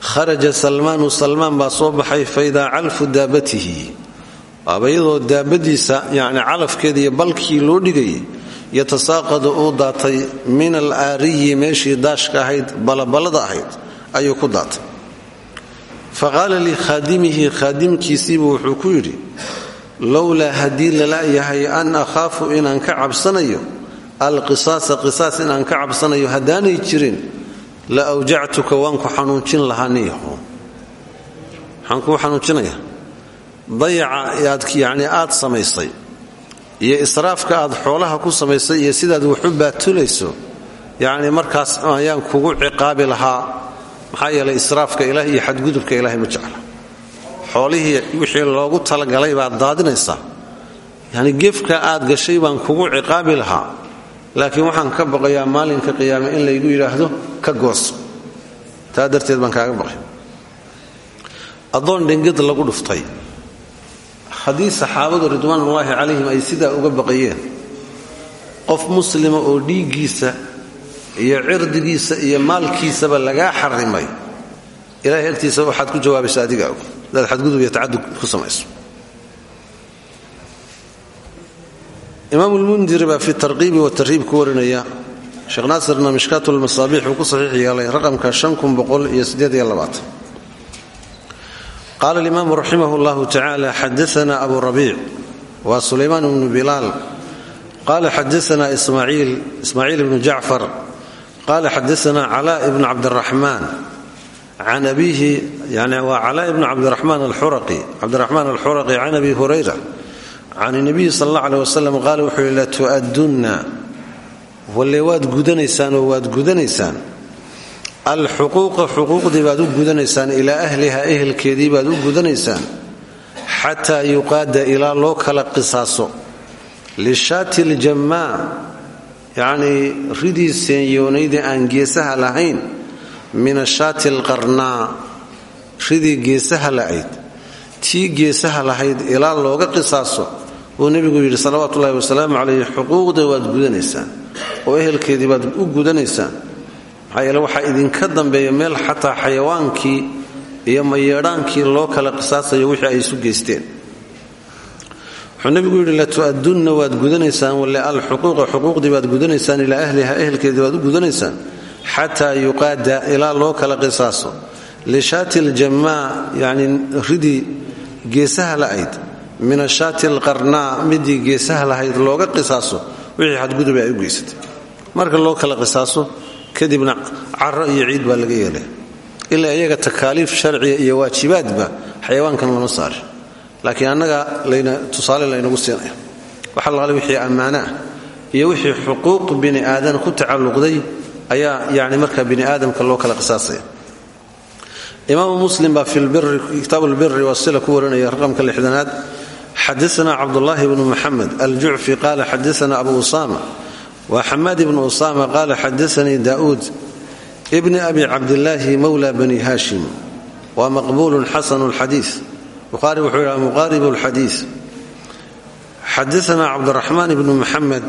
Speaker 1: Kharaja salmaanu salmaan baa soo baxay faidaa calfu daabatihi. Waaba iyadoo daabadiisa iyo balkii loo dhigayay yatasaaqadu uu daatay min al aariyi meeshii daashka ahayd balabalada ahayd ayuu ku daatay. Fa qaala likhaadimihi khaadimkiisiibuu wuxuu ku yidhi lowlaa haddii lala yahay an akhaafu inaan ka cabsanayo alqisaasa qisaas inaan ka cabsanayo haddaanay jirin la awjactuka waan ku xanuujin lahaa niyaho maxaan kuu xanuujinaya dayaca yani aad samaysay iyo israafka aad xoolaha ku samaysay iyo sidaad waxu baatulayso yacni markaas ayaan kugu ciqaabi lahaa maxaa yeelay israafka ilaah iyo xadgudubka ilaahay ma jecla xoolihii wixii loogu talagalay baad daadinaysaa yacni gefka aad gashay baan kugu ciqaabi lahaa. Laakiin waxaan ka baqayaa maalinka qiyaame in laygu yidhaahdo ka goos. Taa darteed baan kaaga baqay. Addoon dhengad lagu dhuftay. Haddii saxaabadu ridwaanullaahi calayhim ay sidaa uga baqayeen qof muslima oo dhiiggiisa iyo cirdigiisa iyo maalkiisaba lagaa xarimay ilahay agtiisa waxaad ku jawaabaysa adiga og hadaad xadgudub iyo tacadud ku samayso. Imaam lmundiri baa fi tarqiibi watarhiib ku warinaya sheekh naasirna mishkaat lmasaabiix uu ku saxiix yeelay raqamka qaala alimaamu raximah llahu tacala xadaana abu rabiic waa sulaymaan bnu bilaal. Qala xadaana ismaaciil bnu jacfar. Qala xadaana cala bnu cabdiraxmaan can abiihi yani waa cala ibnu cabdiraxmaan alxuraqi cabdiraxmaan alxuraqi can abi hurayra can nabiyi sal alla aleh wasalam qaala wuxuu yihi latu'adunna walle waad gudanaysaan oo waad gudanaysaan alxuquuqa xuquuqdii baad u gudanaysaan ilaa ahliha ehelkeedii baad u gudanaysaan xataa yuqaada ilaa loo kala qisaaso lishaati ljammaa yacnii ridii seenyoonaydii aan geesaha lahayn min ashaati alqarnaa ridii geesaha la'ayd tii geesaha lahayd ilaa looga qisaaso buu nebigu yidhi salawaatu ullahi wasalaamu calayh xuquuqda waad gudanaysaan oo ehelkeedii baad u gudanaysaan. Maxaa yeele waxaa idinka dambeeya meel xataa xayawaankii iyo mayeedhaankii loo kala qisaasayo wixii ay isu geysteen. Wuxuu nebigu yidhi latu'adunna waad gudanaysaan walle alxuquuqa xuquuqdii baad gudanaysaan ilaa ahliha ehelkeedii baad u gudanaysaan xataa yuqaada ilaa loo kala qisaaso. Lishaati ljammaa yacni ridii geesaha la'ayd min ashaati alqarnaa midii geesaha lahayd looga qisaaso wixii xadgudubay ay u geysatay. Marka loo kala qisaaso kadibna caro iyo ciid baa laga yeelay. Ilaa iyaga takaaliif sharciya iyo waajibaadba xayawaankan lama saari laakiin annaga tusaale laynagu siinaya. Waxa laale wixii ammaano iyo wixii xuquuq bini aadan ku tacalluqday ayaa yani marka bini aadamka loo kala qisaasaya. Imaamu muslim baa fi kitaab lbiri wasila ku warinaya raqamka lixdanaad. Xadaana cabdulaahi bnu muxamed aljucfi qaala xadaana abu usama wa xamaad ibnu usama qaala xadaanii daa'uud bni abi cabdillaahi mowla bani hashim wa maqbuulun xasanu lxadiis buhaari wuxuu yidhaha muqaaribu lxadiis xadaana cabdiraxmaan ibnu muxamed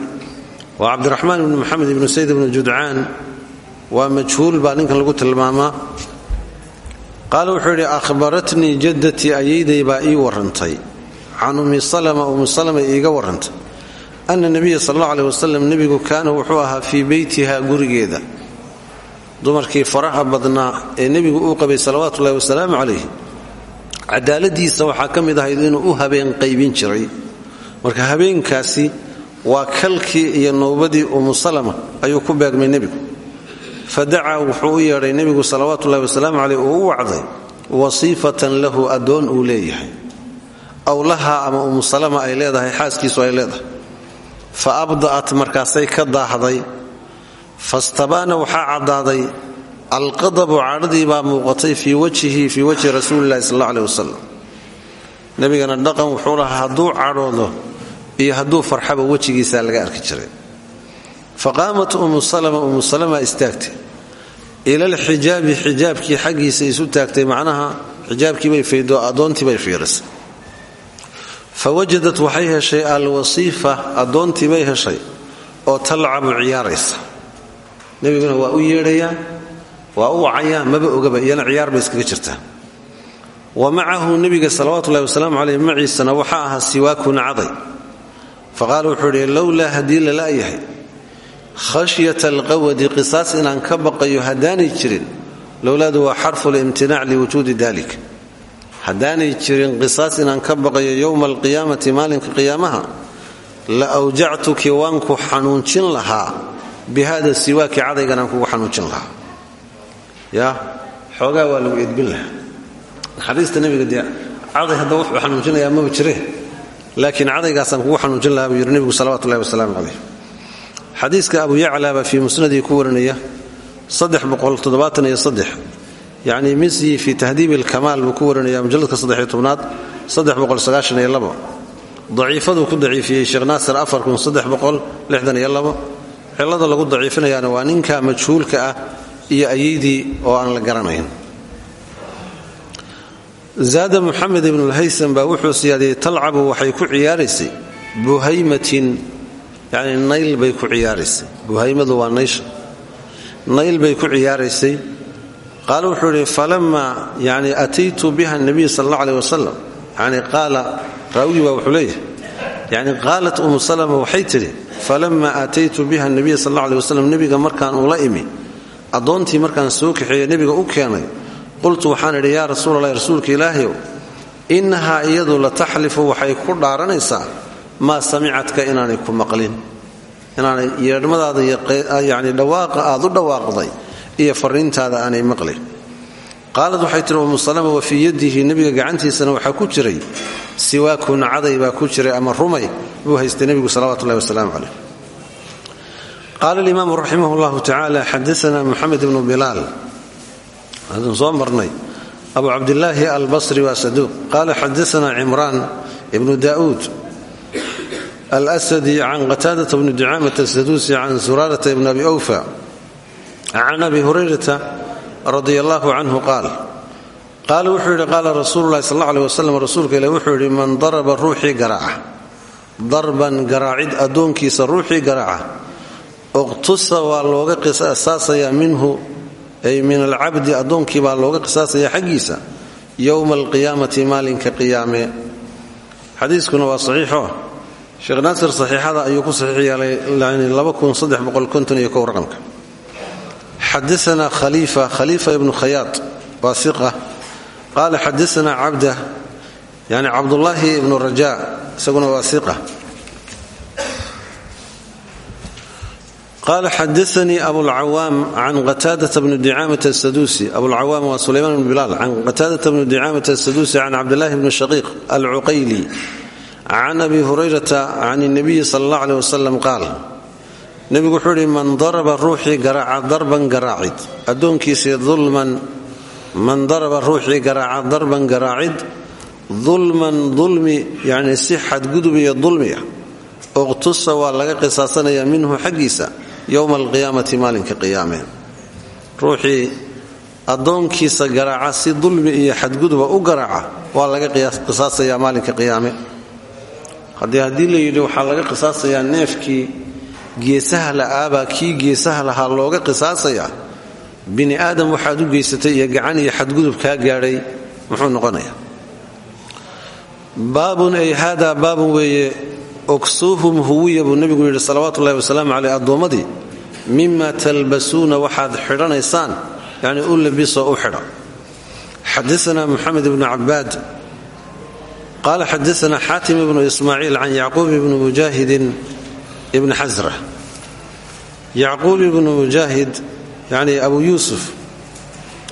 Speaker 1: wa cabdiraxmaan ibnu muxamed ibnu sayd ibnu judcaan waa majhuul baa ninkan lagu tilmaamaa. Qaala wuxuu yidhi ahbaratnii jaddatii ayayday baa ii warrantay can ummi salama ummu salama iiga warrantay ana nebiya sal alla aleh wasalam kaana wuxuu ahaa fii beytiha gurigeeda. Dumarkii faraha badnaa ee nebigu uu qabay salawaatuullahi wasalaamu calayh cadaaladiisa waxaa ka ahayd inuu u habeen qaybin jiray. Marka habeenkaasi waa kalkii iyo nowbadii ummu salama ayuu ku beegmay nebigu fadacaa wuxuu u yeedhay nebigu salawaatuullahi wasalaamu caleyh uu u wacday wasiifatan lahu addoon uu leeyahay. Aw lahaa ama ummu salama ay leedahay xaaskiisu ay leedahay. Fa abda'at markaasay ka daahday. Fastabaana waxaa caddaaday. Alqadabu cadhadii baa muuqatay fii wajhihi fii wajhi rasuulilahi sal alla aleh wasalam nebigana dhaqan wuxuu lahaa hadduu cadhoodo iyo hadduu farxaba wejigiisaa laga arki jiray faqaamat umu salama umu salama istaagtay. Ila alxijaabi xijaabkii xaggiisa isu taagtay macnaha xijaabkiibay faydo addoontiibay fiirisay. Fa wajadat waxay heshay alwasiifa addoontiibay heshay oo talcabu ciyaaraysa. Nebiguna waa u yeedhayaa waa u wacayaa maba ogaba iyana ciyaar bay iskaga jirtaa. Wa macahu nebiga salawatullahi wasalaamu caleyh maciisana waxaa ahaa siwaakun caday fa qaala wuxuu idhi lowlaa haddii lala'yahay khashyata alqawadi qisaas inaan ka baqayo haddaanay jirin lowlaadu waa xarfu limtinaac liwujuudi dalik haddaanay jirin qisaas inaan ka baqayo yowma alqiyaamati maalinka qiyaamaha la awjactuki waan ku xanuunjin lahaa. Bi hada siwaaki cadaygan aan kugu xanuunjin lahaa. Ya xoogaa waa lagu edbin lahaa. Naxariista nebiga dee caday hadda wuxuu xanuunjinayaa maba jire laakiin cadaygaasaan kugu xanuunjin lahaa buu yidhi nebigu xadiiska abu yacla baa fii musnadii ku warinaya yani misyi fii tahdiib ilkamaal buu ku warinaya mujalladka saddexiyo tobnaad daciifaduu ku daciifiyey sheekh naasir cilada lagu daciifinayaana waa ninka majhuulka ah iyo ayeydii oo aan la garanayn. Zaada muxamed ibnulhaysam baa wuxuu siyaadiyey talcabu waxay ku ciyaaraysay buhaymatin yani nayl bay ku ciyaaraysay. Buhaymadu waa naysha nayl bay ku ciyaaraysay. Qaal wuxuu idhi falama yani biha nabiy sal alla aleh wasalam yani qaala raawigii baa wuxuu leeyahay. Yani salama waxay tidhi falama aataytu biha nabiy sal alla aleh wasalam nebiga markaan ula imi addoontii markaan soo kaxeeye nebiga u keenay qultu waxaan idhi yaa rasuulalahi rasuulka ilaahiow innahaa iyadu la taxlifu waxay ku dhaaranaysaa maa samicadka inaanay ku maqlin. Inaanay yeedhmadaada yani dhawaaqa aad u dhawaaqday iyo fariintaada aanay maqlin. Qaalad waxay tihi wa fii yadihi? Nebiga gacantiisana waxaa ku jiray siwaakun caday baa ku jiray ama rumay? Buu haystay nebigu salawatu ullahi wasalaamu caleyh qaala alimaamu raximah llahu tacaala xadaana muxamed ibnu bilaal. Haddaan soo marnay abu cabdilaahi albasri waa saduuq. Qaala xadaana cimraan ibnu alsadi can qataadata bni ducaamata asaduusi can suraarata ibni abi awfa can abi hurayrata radia allahu canhu qaal qaala wuxuu yidhi qaala rasuulu lahi sal alla aleh wasalam rasuulka ilah wuxuu yidhi man daraba ruuxii garaaca darban garaacid addoonkiisa ruuxii garaaca uqtusa waa looga qisaasayaa minhu ay min alcabdi addoonkii baa looga qisaasayaa xaggiisa yowma alqiyaamati maalinka qiyaame xadiiskuna sheekh naasir saxiixada ayuu ku saxiix yeelay raqamka. Xadaana khaliifa khaliifa ibnu khayaad waa iqa qaala xadaana cabda yani cabdullaahi ibnu raja isaguna waa iqa qaala xadaanii abulcawaam can qataadata bni dicaamata asaduusi abulcawaam waa sulaymaan bn bilaal. Can qataadata bni dicaamata asaduusi can cabdillahi bni shaqiiq alcuqayli can abi hurayrata can nabiyi sal allah aleh wasalam qaal nebigu wuxuu idhi man daraba ruuxii garaaca darban garaacid. Addoonkiisii ulman man daraba ruuxii garaaca darban garaacid dulman dulmi yacni si xadgudub iyo dulmiya uqtusa waa laga qisaasanayaa minhu xaggiisa yowma alqiyaamati maalinka qiyaame. Ruuxii addoonkiisa garaaca si dulmi iyo xadguduba u garaaca waa laga qisaasayaa maalinka qiyaame haddii haddii la yidhi waxaa laga qisaasayaa neefkii geesaha la'aabaa kii geesaha lahaa looga qisaasayaa bini aadam waxaad u geysatay iyo gacan iyo xadgudub kaa gaadhay muxuu noqonayaa. Baabun ay haadaa baabun weeye ogsuuhum huwiya buu nebigu yidhi salawaatu ullahi wasalaamu caleyh addoommadii mima talbasuuna waxaad xidhanaysaan yacni u labisoo u xidha xadaana muxamed ibnu cabaad qaala xadaana xaatim ibnu ismaaciil can yacquub ibni mujaahidin ibni xasra yacquub ibnu mujaahid yani abu yuusuf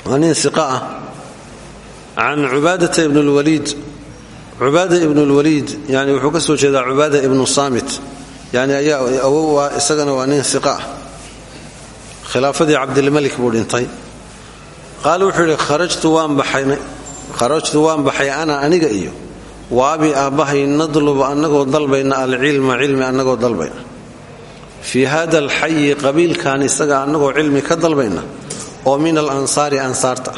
Speaker 1: waa nin siqa ah can cubaadata ibn lwaliid cubaada ibnu lwaliid yani wuxuu ka soo jeedaa cubaada ibnu saamit yani ayaa awow ah isagana waa nin siqa ah khilaafadii cabdilmalik buu dhintay qaal wuxuu yidhi kharajtu waan baxay ana aniga iyo wa abi aabbahay nadlubu annagoo dalbayna alcilma cilmi annagoo dalbayna. Fii hada alxayi qabiilkan isaga annagoo cilmi ka dalbayna oo min alansaari ansaarta.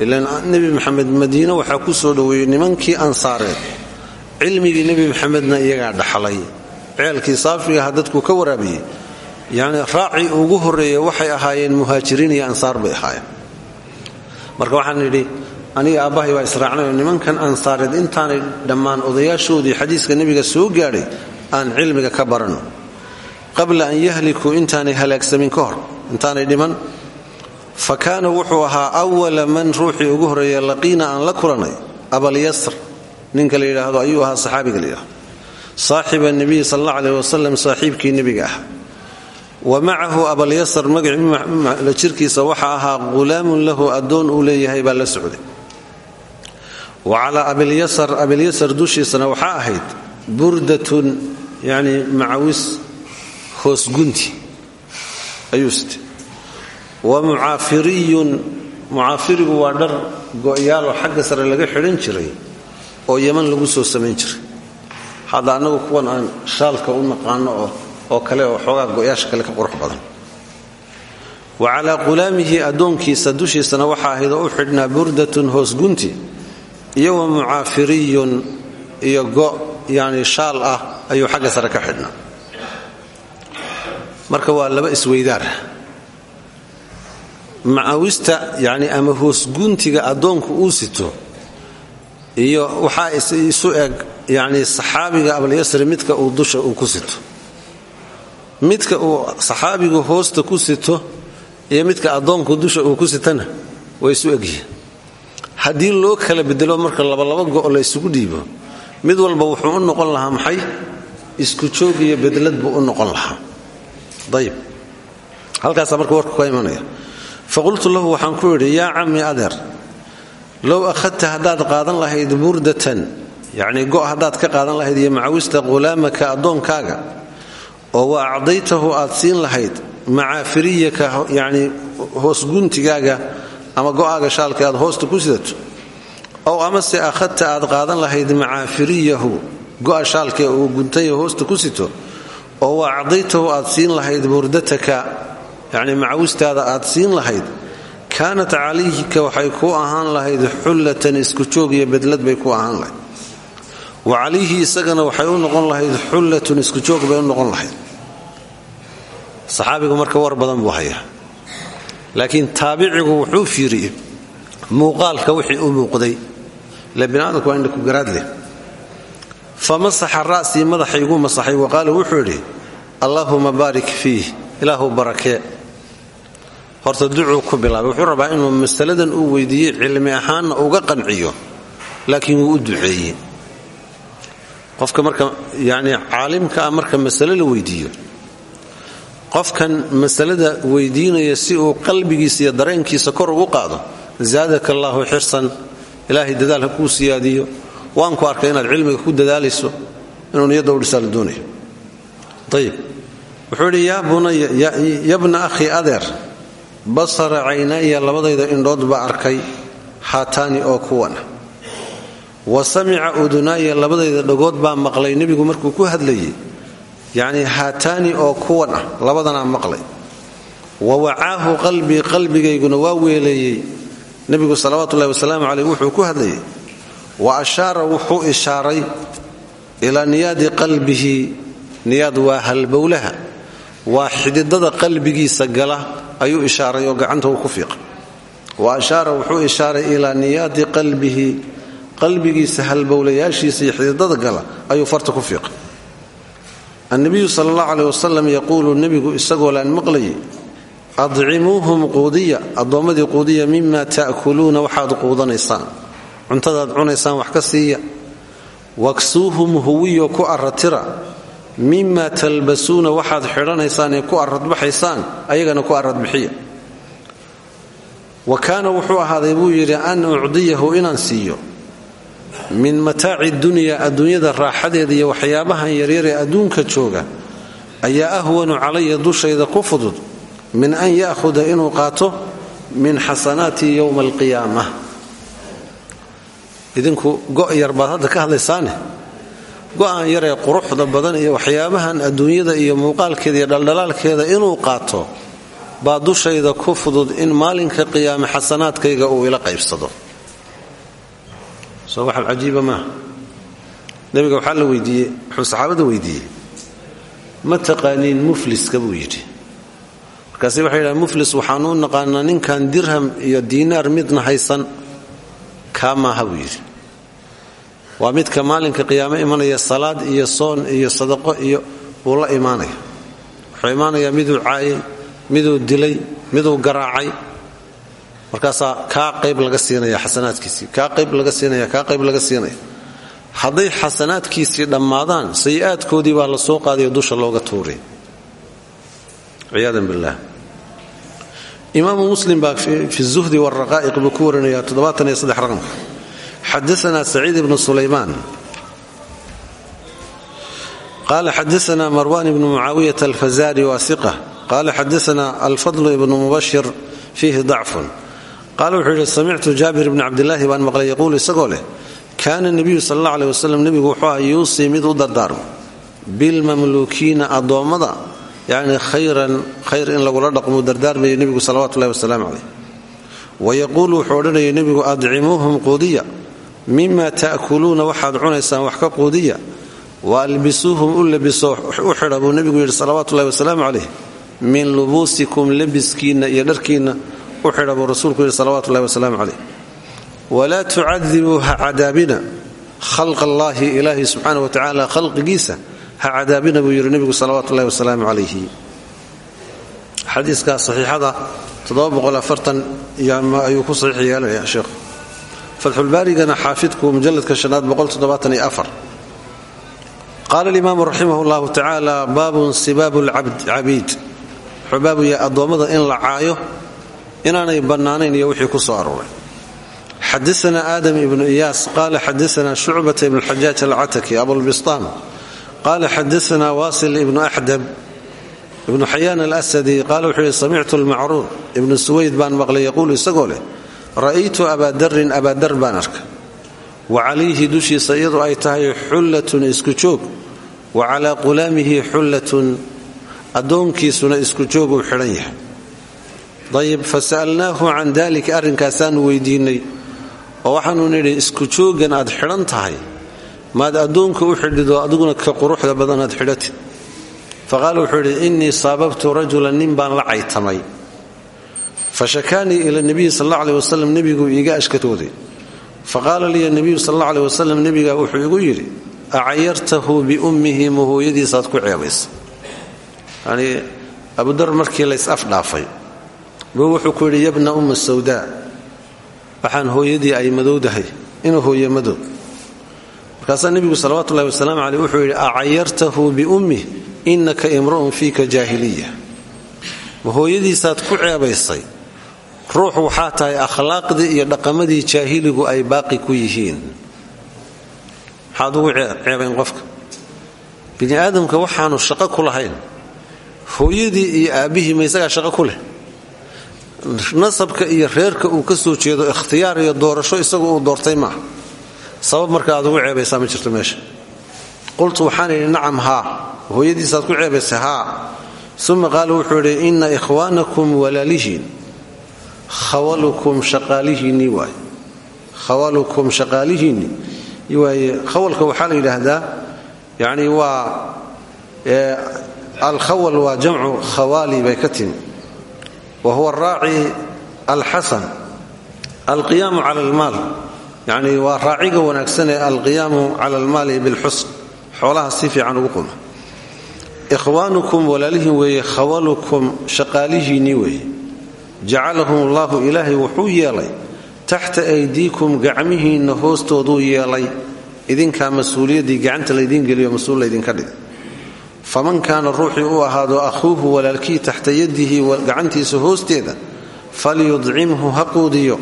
Speaker 1: Ilaan nebi maxamed madiine waxaa ku soo dhoweeyey nimankii ansaareed. Cilmigii nebi maxamedna iyagaa dhaxlay ceelkii saafigaha dadku ka waraabiyey yacnii raacii ugu horreeya waxay ahaayeen muhaajiriin iyo ansaar bay ahaayeen. Marka waxaan idhi aniga aabbahay baa israacnayoo nimankan ansaareed intaanay dhammaan odayaashoodii xadiiska nebiga soo gaadhay aan cilmiga ka baranno qabla an yahlikuu intaanay halaagsamin ka hor dhiman fa wuxuu ahaa wala man ruuxii ugu horreeya laqiina aan la kulannay abalyasr ninka la yidhaahdo ayuu ahaa saxaabiga la yidhahdo saaxiba nebiyi sal alla aleh wasalam saaxiibkii nebiga ah. Wa macahu abalyasr magacii jirkiisa waxaa ahaa ghulaamun lahu addoon uu leeyahay baa la socday wa calaa abilyasar abilyasar dushiisana waxaa ahayd burdatun yacni macawis hoosgunti ayuu sitay wa mucaafiriyun mucaafirigu waa dhar go'yaaloo xagga sare laga xidhan jiray oo yeman lagu soo samayn jiray. Hadda annagu kuwan aan shaalka u naqaano oo kale oo xoogaa go'yaasha kale ka qurux badan. Wa calaa qulaamihi addoonkiisa dushiisana waxaa ahayd oo u xidhnaa burdatun hoosgunti iyo wa mucaafiriyun iyo go' yacni shaal ah ayuu xagga sare ka xidhnaa marka waa laba isweydaar. Macawista yacni ama hoosguntiga addoonku uu sito iyo waxaa isu eg yacni saxaabiga abalyasri midka uu dusha uu ku sito. Midka uu saxaabigu hoosta ku sito iyo midka addoonku dusha uu ku sitana way isu egyihiin haddii loo kala bedelo marka labalaba go' la isugu dhiibo mid walba wuxuu u noqon lahaa maxay? Isku joog iyo bedlad buu u noqon lahaa. Ayib halkaasaa marka warku ka imanaya. Faqultu lahu waxaan ku idhi yaa cammi adeer low akhadta haddaad qaadan lahayd burdatan yacnii go' haddaad ka qaadan lahayd iyo macawista qulaamaka addoonkaaga oo wa acdaytahu aad siin lahayd macaafiriyaka yacnii hoosguntigaaga ama go'aaga shaalka aad hoosta ku sidato ow amase akhadta aad qaadan lahayd macaafiriyahu go'a shaalka uu guntaya hoosta ku sito oo wa aad siin lahayd burdataka yacnii macawistaada aad siin lahayd kaanat calayhika waxay ku ahaan lahayd xullatan isku joog iyo bedlad bay ku ahaan lahayd. Wa calayhi isagana waxay u noqon lahayd xullatun isku joog bay u noqon lahayd. Saxaabigu marka war badan buu hayaa laakiin taabicigu wuxuu fiiriyey muuqaalka wixii u muuqday ile biniaadamku waa indhaku garaadleh fa masaxa ra'sii madaxaygu masaxay wa wuxuu yidhi allaahuma baarik fiih ilaahu barakee horta ducuu ku bilaabay wuxuu rabaa inuu masaladan uu weydiiyey cilmi ahaanna uga qanciyo laakiin wuu u duceeyey. Qofka marka yacnii caalimka ah marka masale la weydiiyo qofkan masalada weydiinaya si uu qalbigiisa iyo dareenkiisa kor ugu qaado zaadaka allaahu xirsan. Ilaahay dadaal ha kuu siyaadiyo. Waan ku arkay inaad cilmiga ku dadaalayso inuu niyadda u dhisaa la doonayo. Ayib wuxuu idhi yaa bunaya yabna akhi adeer basara caynaaya labadayda indhood baa arkay haataani oo kuwana. Wa samica udunaaya labadayda dhagood baa maqlay nebigu markuu ku hadlayay yacnii haataani oo kuwan ah labadanaa maqlay. Wa wacaahu qalbii qalbigayguna waa weeleeyey. Nebigu salawatullahi wasalaamu caleyh wuxuu ku hadlayay wa ashaara wuxuu ishaaray ilaa niyaadi qalbihi. Niyaad waa halbowlaha waa xididada qalbigiisa gala ayuu ishaaray oo gacanta ku fiiqay. Wa ashaara wuxuu ishaaray ilaa niyaadi qalbihi qalbigiisa halbowlayaashiisa iyo xididada gala ayuu farta ku fiiqay annabiyu sal allahu aleh wasalam yaquulu nebigu isagoo laan maqlayay adcimuuhum quudiya addoommadii quudiya mima ta'kuluuna waxaad quudanaysaan cuntadaad cunaysaan wax ka siiya waksuuhum huwiyo ku arratira mima talbasuuna waxaad xidhanaysaan ee ku aradbaxaysaan ayagana ku aradbixiya wa kaana wuxuu ahaaday buu yidhi an ucdiyahu inaan siiyo min mataaci dunya adduunyada raaxadeeda iyo waxyaabahan yaryaree adduunka jooga ayaa ahwanu calaya dushayda ku fudud min an ya'huda inuu qaato min xasanaati yowma alqiyaama idinku go' yar baad hadda ka hadlaysaane? Go'an yaree quruxda badan iyo waxyaabahan adduunyada iyo muuqaalkeeda iyo dhaldhalaalkeeda inuu qaato baa dushayda ku fudud in maalinka qiyaame xasanaadkayga uu ila qaybsado soo waxal cajiiba maaha nebiga waxaa la weydiiyey wuxuu saxaabada weydiiyey ma taqaaniin mufliska? buu yidhi. Markaase waxay yidhahan muflis waxaanu u naqaanaa ninkan dirham iyo diinaar midna haysan. Kaa maaha buu yidhi. Waa midka maalinka qiyaamo imanaya salaad iyo soon iyo sadaqo iyo uu la imaanaya wuxuu imaanayaa miduu caayay miduu dilay miduu garaacay markaasaa kaa qayb laga siinaya xasanaadkiisii kaa qayb laga siinaya kaa qayb laga siinaya hadday xasanaadkiisii dhammaadaan sayi'aadkoodii baa la soo qaadayo dusha looga tuuray. Ciyaadan billaah imaamu muslim baa fi zuhdi wraqaa'iq buu ku warinaya raqamka. Xadaana saciid ibnu sulaymaan. Qala xadaana marwan ibnu mucaawiyata alfazari wasiqa qala xadaana alfadl ibnu mubashir fiihi dacfun qaala wuxuu yidhi samictu jaabir bni cabdilaahi baan maqlay yaquulu isagoo leh kaana nebiyu sal alla aleh wuxuu aha yuusii mid u dardaarmo bilmamluukiina addoommada yacni khayran khayr in lagula dhaqmuu dardaarmaya nebigu salawatullahi wasalaamu caleyh wayaquulu wuxuu odhanayay nebigu adcimuuhum quudiya mima ta'kuluuna waxaad cunaysaan wax ka quudiya wa albisuuhum u labiso u xidha buu nebigu yidhi salawaatullahi wasalaamu caleyh min lubuusikum labiskiinna iyo dharkiinna u xidha buu rasuulku yidhi salawatullahi wasalaamu caleyh walaa tucadibuu ha cadaabina khalq allaahi ilaahi subxaana wa tacaala khalqigiisa ha cadaabina buu yidhi nebigu salawatullahi wasalaamu calayhi. Xadiiska saxiixada ayuu ku saxiix yeelaya sheekh fatxulbaarigana xaafidku mujaladka shanaad qaala alimaamu raximah llahu tacaala baabun sibaabu lcabiid wuxuu baabu yahay addoommada in la caayo inaanay bannaanayn iyo wixii ku soo arooray. Xadaana aadam ibnu iyaas qaala xadaana shucbata ibn xajaaj alcataki abulbistaan qaala xadaana wasil ibnu axdab ibnu xayaan alasadi qaala wuxuu yihi samictu lmacruur ibnu suwayd baan maqlay yaquulu isagoo leh ra'aytu abaadarin abaadar baan arka wa calayhi dushiisa iyadoo ay tahay xullatun isku joog wa calaa qulaamihi xullatun addoonkiisuna isku joog uu xidhan yahay ayib fasa'alnaahu can dalika arrinkaasaanu weydiinnay oo waxaanu nidhi isku jooggan aad xidhan tahay. Maad addoonka u xidhido adiguna ka quruxda badan aad xidhatid faqaala wuxuu yidhi innii rajulan nin baan la caytamay. Fashakaanii ila nebiyi sal alla aleh wasalam nebiguu iiga ashkatooday faqaala liya nebiyu sal alla aleh wasalam nebiga wuxuu igu yidhi acayartahu biummihi ma hooyadiisaad ku ceebaysa. Yanii abudar markii lays afdhaafay buu wuxuu ku yidhi yabna umma sawdaa waxaan hooyadii ay madowdahay inuu hooye madow. Markaasaa nebigu salawatullahi wasalaamu caleyh wuxuu yidhi acayartahu biummih innaka imru'un fiika jaahiliya. Ma hooyadiisaad ku ceebaysay? Ruux waxaa tahay akhlaaqdii iyo dhaqamadii jaahiligu ay baaqi ku yihiin. Maxaad ceebayn qofka? Bini aadamka waxaanu shaqo ku lahayn. Hooyadii iyo aabbihii ma isagaa shaqo ku leh nasabka iyo reerka uu ka soo jeedo ikhtiyaar iyo doorasho isagu uu doortay maaha sabab marka aad ugu ceebaysaa ma jirto meesha. Qultu waxaan idhi nacam haa. Hooyadiisaad ku ceebaysay haa. Uma qaala wuxuu idhi inna ikhwaanakum walaalihiin khawalukum shaqaalihiinnii waay. Khawalukum shaqaalihiinni waaye khawalka waxaa la yidhaahdaa yacni waa alkhawal waa jamcu khawaali bay ka timi wa huwa araaci alxasan alqiyaamu cala almaal. Yacni waa raaciga wanaagsan ee alqiyaamu cala almaali bilxusn. Xoolaha si fiican ugu quma. Ikhwaanukum walaalihiin weeye khawalukum shaqaalihiinnii weeye. Jacalahum allaahu ilaahay wuxuu yeelay taxta aydiikum gacmihiinna hoostooduu yeelay. Idinkaa mas'uuliyaddii gacanta laydiin geliyo mas'uul laydinka dhig faman kaana ruuxii u ahaado akhuuhu walaalkii taxta yadihi gacantiisa hoosteeda falyudcimhu ha quudiyo.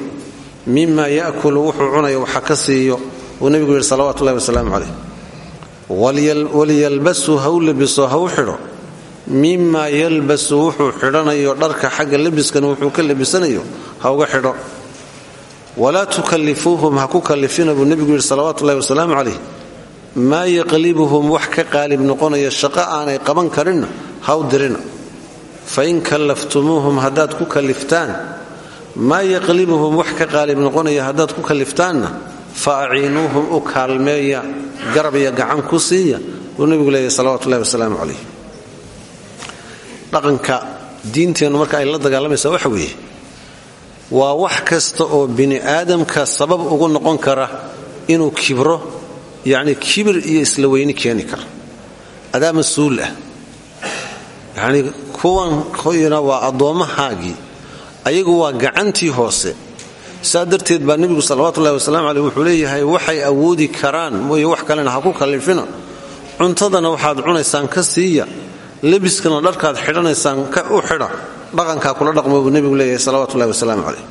Speaker 1: Mima yakulu wuxuu cunayo waxa ka siiyo. Uu nebigu yidhi salawatullahi wasalaamu caleyh walyalbasu ha u labiso ha u xidho. Mimaa yalbasu wuxuu xidhanayo dharka xagga labiskana wuxuu ka labisanayo ha uga xidho. Walaa tukallifuuhum ha ku buu nebigu yidhi salawatuulahi wasalaamu calayh maa yaqlibuhum wax ka qaalib noqonaya shaqo aanay qaban karinna ha u dirina fain kallaftumuuhum haddaad ku kalliftaan maa yaqlibuhum wax ka qaalib noqonaya haddaad ku kalliftaanna fa aciinuuhum u kaalmeeya garab iyo gacan ku siiya buu nebigu leeyahy salawatuulahi wasalaamu calayh dhaqanka diinteennu marka ay la dagaalamaysaa waxa weeye waa wax kasta oo bini aadamka sabab ugu noqon kara inuu kibro yacni kibir iyo isla weyni keeni kara. Adaa mas'uul ah. Yacnii kuwan koyna waa addoommahaagii ayagu waa gacantii hoose. Saa darteed baa nebigu salawatullahi wasalaamu caleyh wuxuu leeyahay waxay awoodi karaan. Mooye wax kalena ha ku kallifina cuntadana waxaad cunaysaan ka siiya. Lebiskana dharkaad xidhanaysaan u xidha. Dhaqankaa kula dhaqmo buu nebigu leeyahay salawatullahi wasalaamu caleyh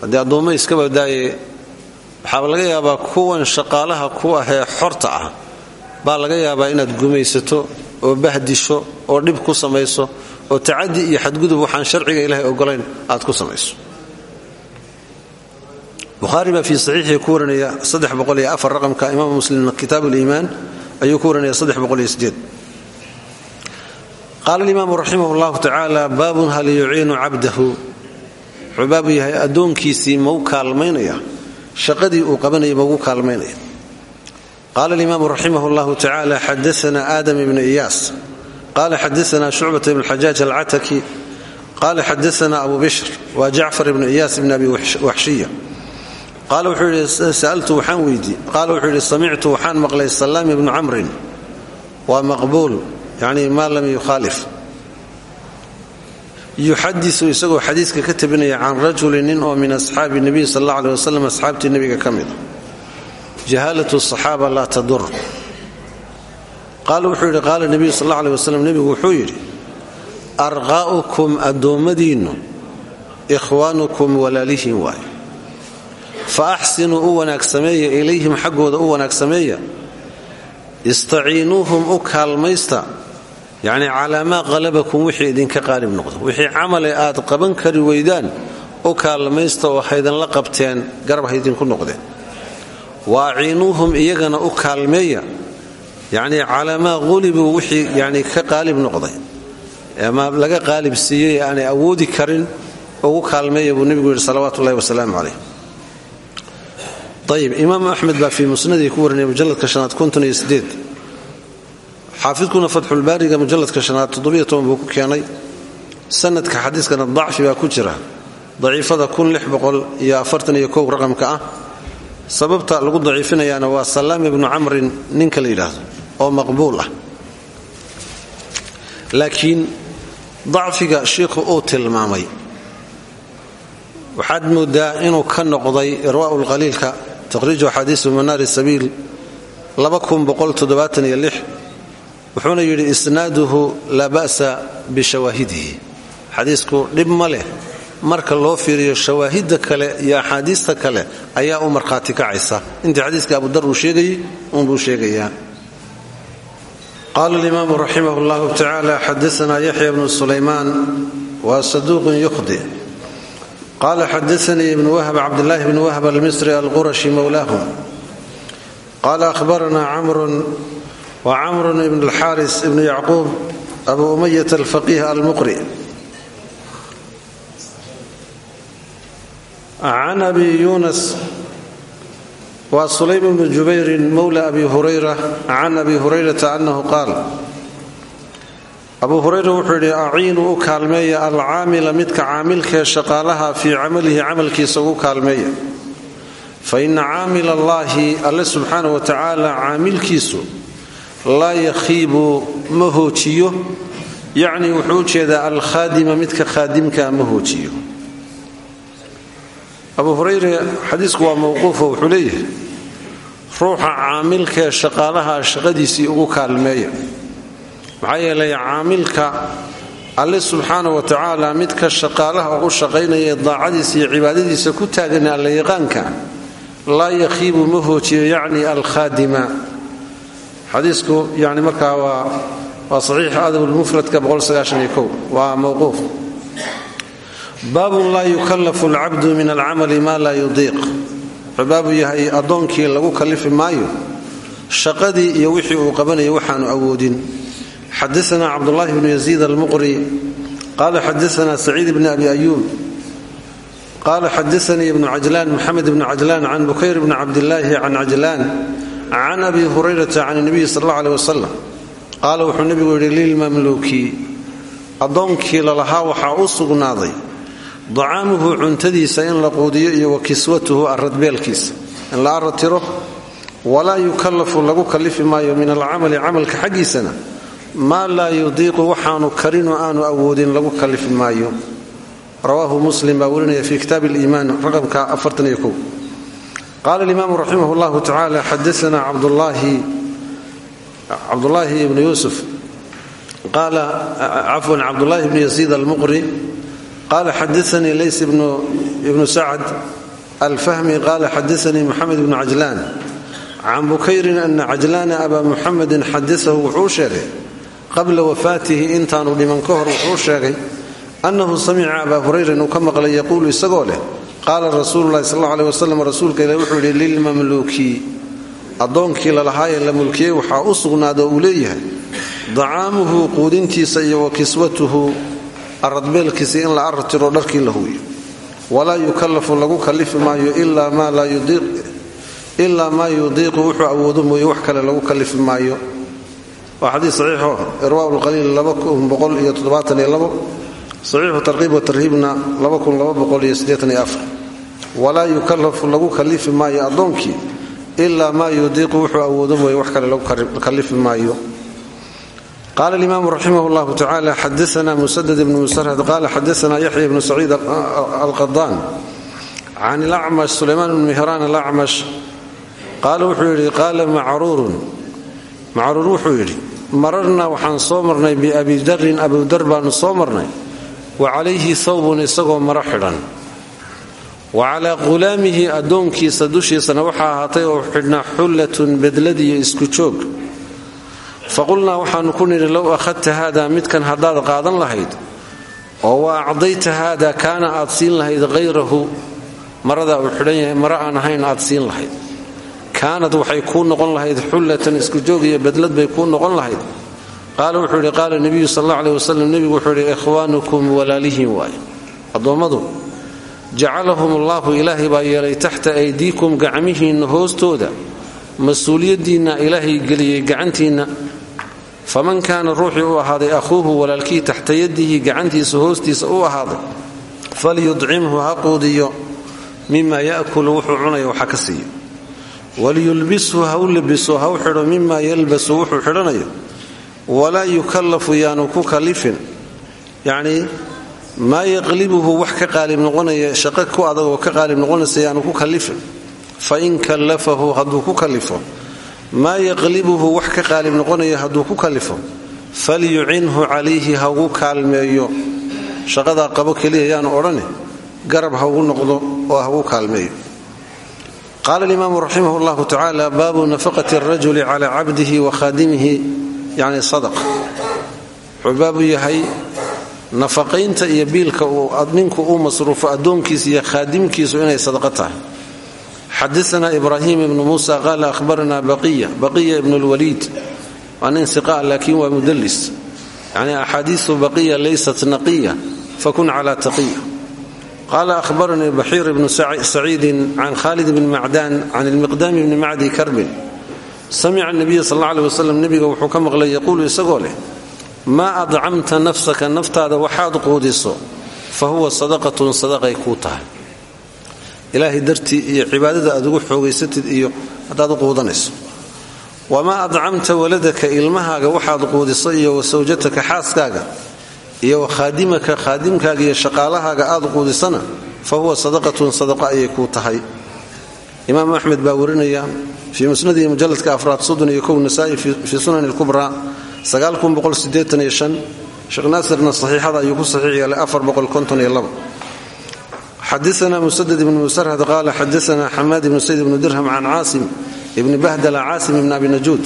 Speaker 1: haddii addoommo iska badaaye waxaaba laga yaabaa kuwan shaqaalaha ku ahee xorta ah. Baa laga yaabaa inaad gumaysato oo bahdisho oo dhib ku samayso oo tacadi iyo xadgudub waxaan sharciga ilaahay ogolayn aad ku samayso. Bukhaari baa fii saxiixii ku warinaya raqamka imaam muslim kitaab liimaan ayuu ku warinaya qaala alimaamu raximah llahu tacaala baabun hal yuciinu cabdahu? Wuxuu baabu yahay addoonkiisii mau kaalmaynaya shaqadii uu qabanayay maugu kaalmaynaya. Qaala alimaamu raximah llahu tacaala xadaana aadam ibnu iyaas. Qala xadaana shucbata ibn xajaaj alcataki qala xadaana abu bishr waa jacfar ibnu iyaas ibn abi waxshiya qaala wuxuu yidhi sa'altu waxaan weydii qaala wuxuu yidhi samictu waxaan maqlay salaam ibnu camrin. Waa maqbuul yacni maa lam yukhaalif yuxadisu isagoo xadiiska ka tabinaya can rajuli nin oo min asxaabi nebiy sal alla aleh wasalam asxaabtii nebiga ka mida jahaalatu saxaaba laa tadur. Qaala wuxuu yidhi qaala nebiyu sal alla aleh wasalam nebigu wuxuu yidhi arqaa'ukum addoommadiinnu ikhwaanukum walaalihiin waay fa axsinuu u wanaagsameeya ilayhim xaggooda u wanaagsameeya. Istaciinuuhum u kaalmaysta yacnii calaa maa qalabakum wixii idinka qaalib noqdo. Wixii camale aad qaban kari weydaan u kaalmaysta oo haydinla qabteen garab haydinku noqdeen. Wa aciinuuhum iyagana u kaalmeeya. Yacnii calaa maa qulibuu wixii yacnii ka qaalib noqday. Ama laga qaalib siiyey aanay awoodi karin ugu kaalmeeya buu nebigu yidhi salawaatu ullahi wasalaamu calayh. Ayib imaam axmed baa fii musnadii ku shanaad xaafidkuna fatxulbaariga mujaladka shanaad buu ku keenay. Sanadka xadiiskana dacfi baa ku jira. Daciifada raqamka ah. Sababta lagu daciifinayaana waa salaam ibnu camrin ninka la yidhaahdo oo maqbuul ah. Laakiin dacfiga shiikhu uu tilmaamay. Waxaad moodaa inuu ka noqday irwaa'u lqaliilka taqhriiju axaadiisu manaari sabiil wuxuuna yidhi isnaaduhu laa ba'sa bishawaahidihi. Xadiisku dhib ma leh. Marka loo fiiriyo shawaahidda kale iyo axaadiista kale ayaa u markhaati kacaysa. Intii xadiiska abudar uu sheegayey uunbuu sheegayaa. Qaala alimaamu raximah llahu tacaala xadaana yaxya bnu sulaymaan waa yukhdi. Qala xadaanii ibnu wahb cabdillaahi bni wahb almisri alqurashi mowlaahum qala ahbarana camrun wa camrun ibn alxaaris ibnu yacquub abu umayat alfaqih almuqri. Can abi yunas waa sulaym bnu jubayrin mowla abi hurayra can abi hurayrata annahu qaal. Abu hurayra wuxuu yidhi aciinuu u kaalmeeya alcaamila midka caamilkaee shaqaalaha fii camalihi camalkiisa ugu kaalmeeya. Fa ina caamil allaahi laa yakhiibu ma hoojiyo? Yacni wuxuu u jeedaa alkhaadima midka khaadimkaa ma abu hurayre xadiisku waa mowquufo wuxuu leeyahay ruuxa caamilkaee shaqaalaha shaqadiisii ugu kaalmeeya. Maxaa yeelay caamilka alle subxaana wa tacaala midka shaqaalaha ugu shaqaynaya daacadiisa iyo cibaadadiisa ku taagan alla yaqaanka laa yakhiibu ma hoojiyo yacni alkhaadima xadiisku yani markaa waa waa saxiix adabulmufradka waa mawquuf. Baabun laa yukallafu alcabdu min alcamali maa laa yudiiq. Wuxuu baabu yahay addoonkii lagu kallifi maayo shaqadii iyo wixii uu qabanaya waxaanu awoodin. Xadaana cabdulahi bnu yaziid almuqri qala xadaana saciid bni abi ayuub qala xadaanii ibnu cajlaan maxamed ibnu cajlaan can bukayr bni cabdilaahi can cajlaan can abi hurayrata can nabiyi sal alla aleh wasalam qaala wuxuu nebigu yidhi lilmamluuki addoonkii lalahaa waxaa u sugnaaday. Dacaamuhu cuntadiisa in la quudiyo iyo wa kiswatuhu aradbeelkiisa in la aratiro walaa yukallafu lagu kallifi maayo min alcamali camalka xaggiisana. Maa laa yudiiqu waxaanu karinu aanu awoodin lagu kallifi maayo. Rawaahu muslim baa warinaya qaala alimaamu raximah llahu tacala xadaana cabdulaahi ibnu yusuf cafwan cabdulaahi bnu yaziid almuqri qala xadaanii lays ibnu sacd alfahmi qala xadaanii moxamed bnu cajlaan can bukayrin ana cajlaana aba muxamedin xadaahu wuxuu sheegay qabla wafaatihi intaanu dhiman ka hor wuxuu sheegay annahu samica abaa hurayra inuu ka maqlay yaquulu isagoo leh qaala rasuulu lahi sal aleh wasalam rasuulka ilahi wuxuu yidhi lilmamluuki addoonkii lalahaayee la mulkiyey waxaa u sugnaado uu leeyahay. Dacaamuhu quudintiisa iyo wa kiswatuhu aradbeelkiisa in la artiro dharkii la huwiyo walaa yukallafu lagu kallifi maayo ilaa maa yudiiqu wuxuu awoodo mooye wax kale lagu kallifi maayo. Waa xadiis saxiixo irwaa lqaliil saxiixu tarqiib watarhiibna walaa yukallafu lagu kallifi maayo addoonkii ilaa maa yudiiqu wuxuu awoodo mooye wax kale lagu kallifi maayo. Qaala alimaamu raximah llahu tacala xadaana musadad ibnu musarhad qaala xadaana yaxya ibnu saciid alqadaan can ilacmash sulaymaan ibnu mihraan alacmash qaala wuxuu yidhi qaala macruurun. Macruur wuxuu yidhi mararnaa waxaan soo marnay biabidarin abudar baanu soo marnay wa calayhi isagoo maro xidhan wa calaa qulaamihi addoonkiisa dushiisana waxaa ahaatay oo xidhnaa xullatun bedladiyo isku joog. Faqulnaa waxaannu ku nidhi low akhadta haada midkan haddaad qaadan lahayd oo wa acdayta haada kaana aad siin lahayd hayrahu maradaa uu xidhan yahay mara aan ahayn aad siin lahayd. Kaanad waxay kuu noqon lahayd xullatan isku joog iyo bedlad bay kuu noqon lahayd. Qaala wuxuu yidhi qaala nebiyu sal alla aleh wuxuu yidhi ikhwaanukum walaalihiin waaye jacalahum allaahu ilaahay baa yeelay taxta aydiikum gacmihiinna hoostooda mas'uuliyaddiinna ilaahay geliyey gacantiinna faman kaana ruuxii u ahaaday akhuuhu walaalkii taxta yadihi gacantiisa hoostiisa u ahaaday falyudcimhu ha quudiyo mima ya'kulu wuxuu cunayo waxa ka siiyo waliyulbishu ha u labiso ha u xidho mima yalbasu walaa yukallafu yaanu ku maa yaqlibuhu wax ka qaalib noqonaya shaqo ku adag oo ka qaalib noqonaysa yaanu ku kalifin fain kallafahu hadduu ku kalifo maa yaqlibuhu wax ka qaalib noqonaya hadduu ku kalifo falyucinhu calayhi ha ugu kaalmeeyo. Shaqadaa qabo keliya yaanu odhane garab ha ugu noqdo oo ha ugu kaalmeeyo. Qaala alimaamu raximah llahu tacaala baabu nafaqati arajuli cala cabdihi wa khaadimihi yani sadaqa wuxuu yahay nafaqaynta iyo biilka uu ninku uu masruufo addoonkiisa iyo khaadimkiisu inay sadaqo tahay. Xadaana ibraahim ibnu muusa qaala ahbarana baqiya baqiya ibn lwaliid waa nin siqa laakiin waa mudallis. Yani axaadiisu baqiya laysat naqiya fakun cala taqiya. Qaala ahbaranii baxiir ibnu saciidin can khalid bni macdaan can ilmiqdaami bni macdi karbin. Samica nabiya sal alla aleh wasalam nebiga wuxuu maa adcamta nafsaka naftaada waxaad quudiso fa huwa sadaqatun sadaqay kuu tahay. Ilaahay dartii iyo cibaadada aad ugu xoogaysatid iyo haddaad u quudanayso. Wamaa adcamta waladaka ilmahaaga waxaad quudiso iyo wa sawjataka xaaskaaga iyo wa khaadimaka khaadimkaaga iyo shaqaalahaaga aad quudisana fa huwa sadaqatun sadaqo ayay kuu tahay. Imaam axmed baa warinaya fii sheekh naasirna saxiixada ayuu ku saxiix yeelay xadaana musadad ibn musarhad qaala xadaana xamaad ibnu sayd ibnu dirham can caasim ibni bahdala caasim ibn abi najuud.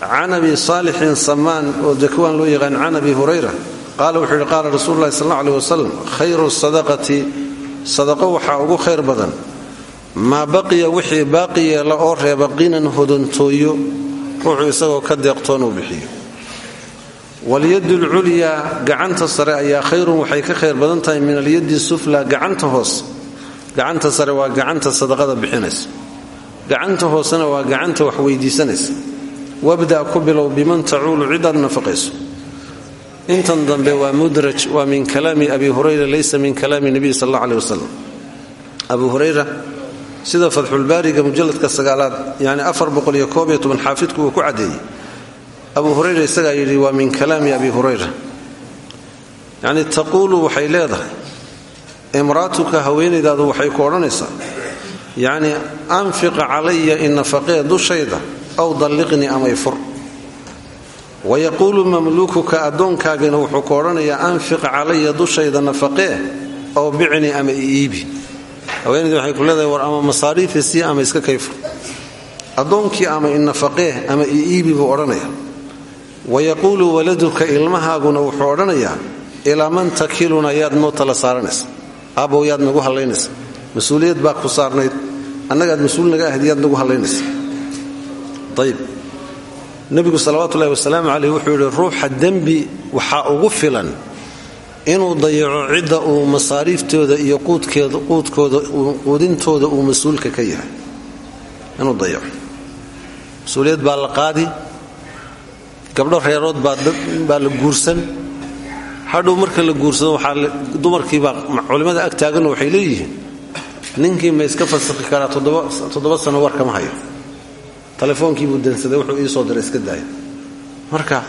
Speaker 1: Can abi saalixin samaan oo dakwaan loo yaqaan can abi hurayra qaala wuxuu yidhi qaala rasuulu ulahi sal aleh wasalam khayru sadaqati sadaqo waxaa ugu khayr badan. Maa baqiya wixii baaqi yeela oo reeba qinan hodantooyo ruuxuu isagoo ka deeqtoonuu bixiyo. Walyaddu lculyaa gacanta sare ayaa khayrun waxay ka khayr badan tahay min alyaddi sufla gacanta hoos. Gacanta sare waa gacanta sadaqada bixinaysa. Gacanta hoosena waa gacanta wax weydiisanaysa. Wabda ku bilow biman tacuulu cidaad nafaqayso. Intan dambe waa mudraj waa min kalaami abi hurayra laysa min kalaami nebiy sal alla aleh wasalam abu hurayra sida fatxulbaariga mujalladka sagaalaad yani xaafidku uu ku caddeeyey. Abu hurayra isagaa yidhi waa min kalaami abi hurayra. Yacni taquulu waxay leedahay imraatuka haweenaydaadu waxay ku odhanaysaa yacni anfiqa calaya innafaqee dushayda aw dalliqnii amay fur. Wayaquulu mamluukuka addoonkaagina wuxuu ku odhanayaa anfiq calaya dushayda nafaqee aw bicnii ama iibi haweenaydi waxay ku leedahay war ama masaariifisii ama iska kayfur addoonkii ama inafaqee ama iibi buu odhanaya wayaquulu waladuka ilmahaaguna wuxuu odhanayaa ilaa man takiluna yaad noo tala saaranaysa. Aabow yaad nagu hallaynaysa. Mas'uuliyad ku saarnayd. Annagaad mas'uul naga ahayd yaad nagu hallaynaysa. Ayib nebigu salawatullahi wasalaamu caleyh wuxuu yidhi ruuxa dembi waxaa ugu filan inuu dayaco cidda uu masaariiftooda iyo quudintooda uu mas'uulka ka yahay. Inuu dayaco. Mas'uuliyad baa la qaadi. Gabdho reerood baa la guursan. Hadhow marka la guursado waxaa dumarkiibaa culimmada ag taaganoo waxay leeyihiin ninkii ma iska fasakhi karaa toddoba sano war kama hayo. Telefoonkiibuu dansaday wuxuu ii soo diray iska daaya. Marka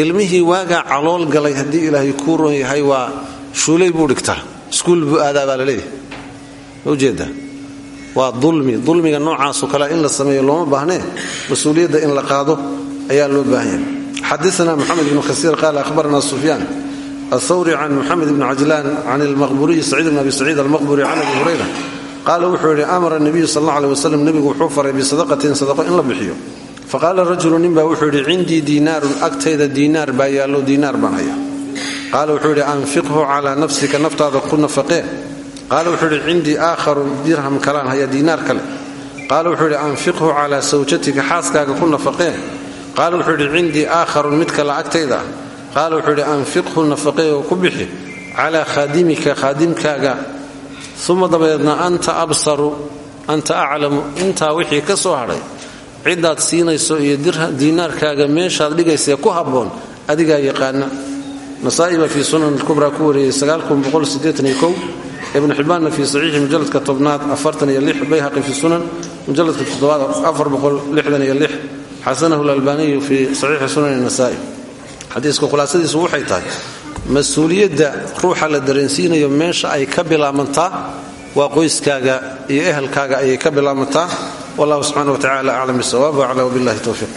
Speaker 1: ilmihii waagaa calool galay haddii ilaahay kuu ron yahay waa shuulay buu dhigtaa. Iskuul buu aadaa baa la leeyahay. Ma u jeedaa waa dulmi. Dulmiga noocaasoo kale in la sameeyo looma baahnee mas'uuliyadda in la qaado ayaa loo baahan yahay. Xadaana moxamed ibnu kasiir qaala ahbarana sufyaan athawri can moxamed ibni cajlaan can almaqburiyi saciid bn abi saciid almaqburi can abi hurayra qaala wuxuu yidhi amara nebiyu sal alla aleh wasalam nebigu wuxuu faray bisadaqatin sadaqo in la bixiyo faqaala rajulu ninbaa wuxuu yidhi cindii diinaarun agtayda diinaar baa yaallo diinaar baan haya wuxuu yidhi anfiqhu calaa nafsika naftaada ku nafaqee. Qaala wuxuu yidhi cindii aakharu dirham kalaan haya diinaar kale. Qaala wuxuu yidhi anfiqhu calaa sawjatika xaaskaaga ku nafaqee. Qaala wuxuu yidhi cindii aakharun mid kale agtayda. Ah wuxuu yidhi anfiqhu nafaqee ku bixi calaa khaadimika khaadimkaaga. Uma dabadeedna anta absaru anta aclamu intaa wixii ka soo hadhay ciddaad siinayso iyo diinaarkaaga meeshaad dhigaysae ku habboon adigaa yaqaana. Nasaa'iba fii sunan kubra ku wariyey ibnu xibbaanna fii saxiixi mujalladka tobnaad bayhaqi fi sunan mujalladka toddobaad xasanahu lalbaaniyu fii saxiixi sunan nasaai xadiiska khulaasadiisu waxay tahay mas'uuliyadda ruuxa la dareensiinayo meesha ay ka bilaabantaa waa qoyskaaga iyo ehelkaaga ayay ka bilaabantaa wallahu subxana wa tacala aclam bisawaab wacla wbillahi towfiiq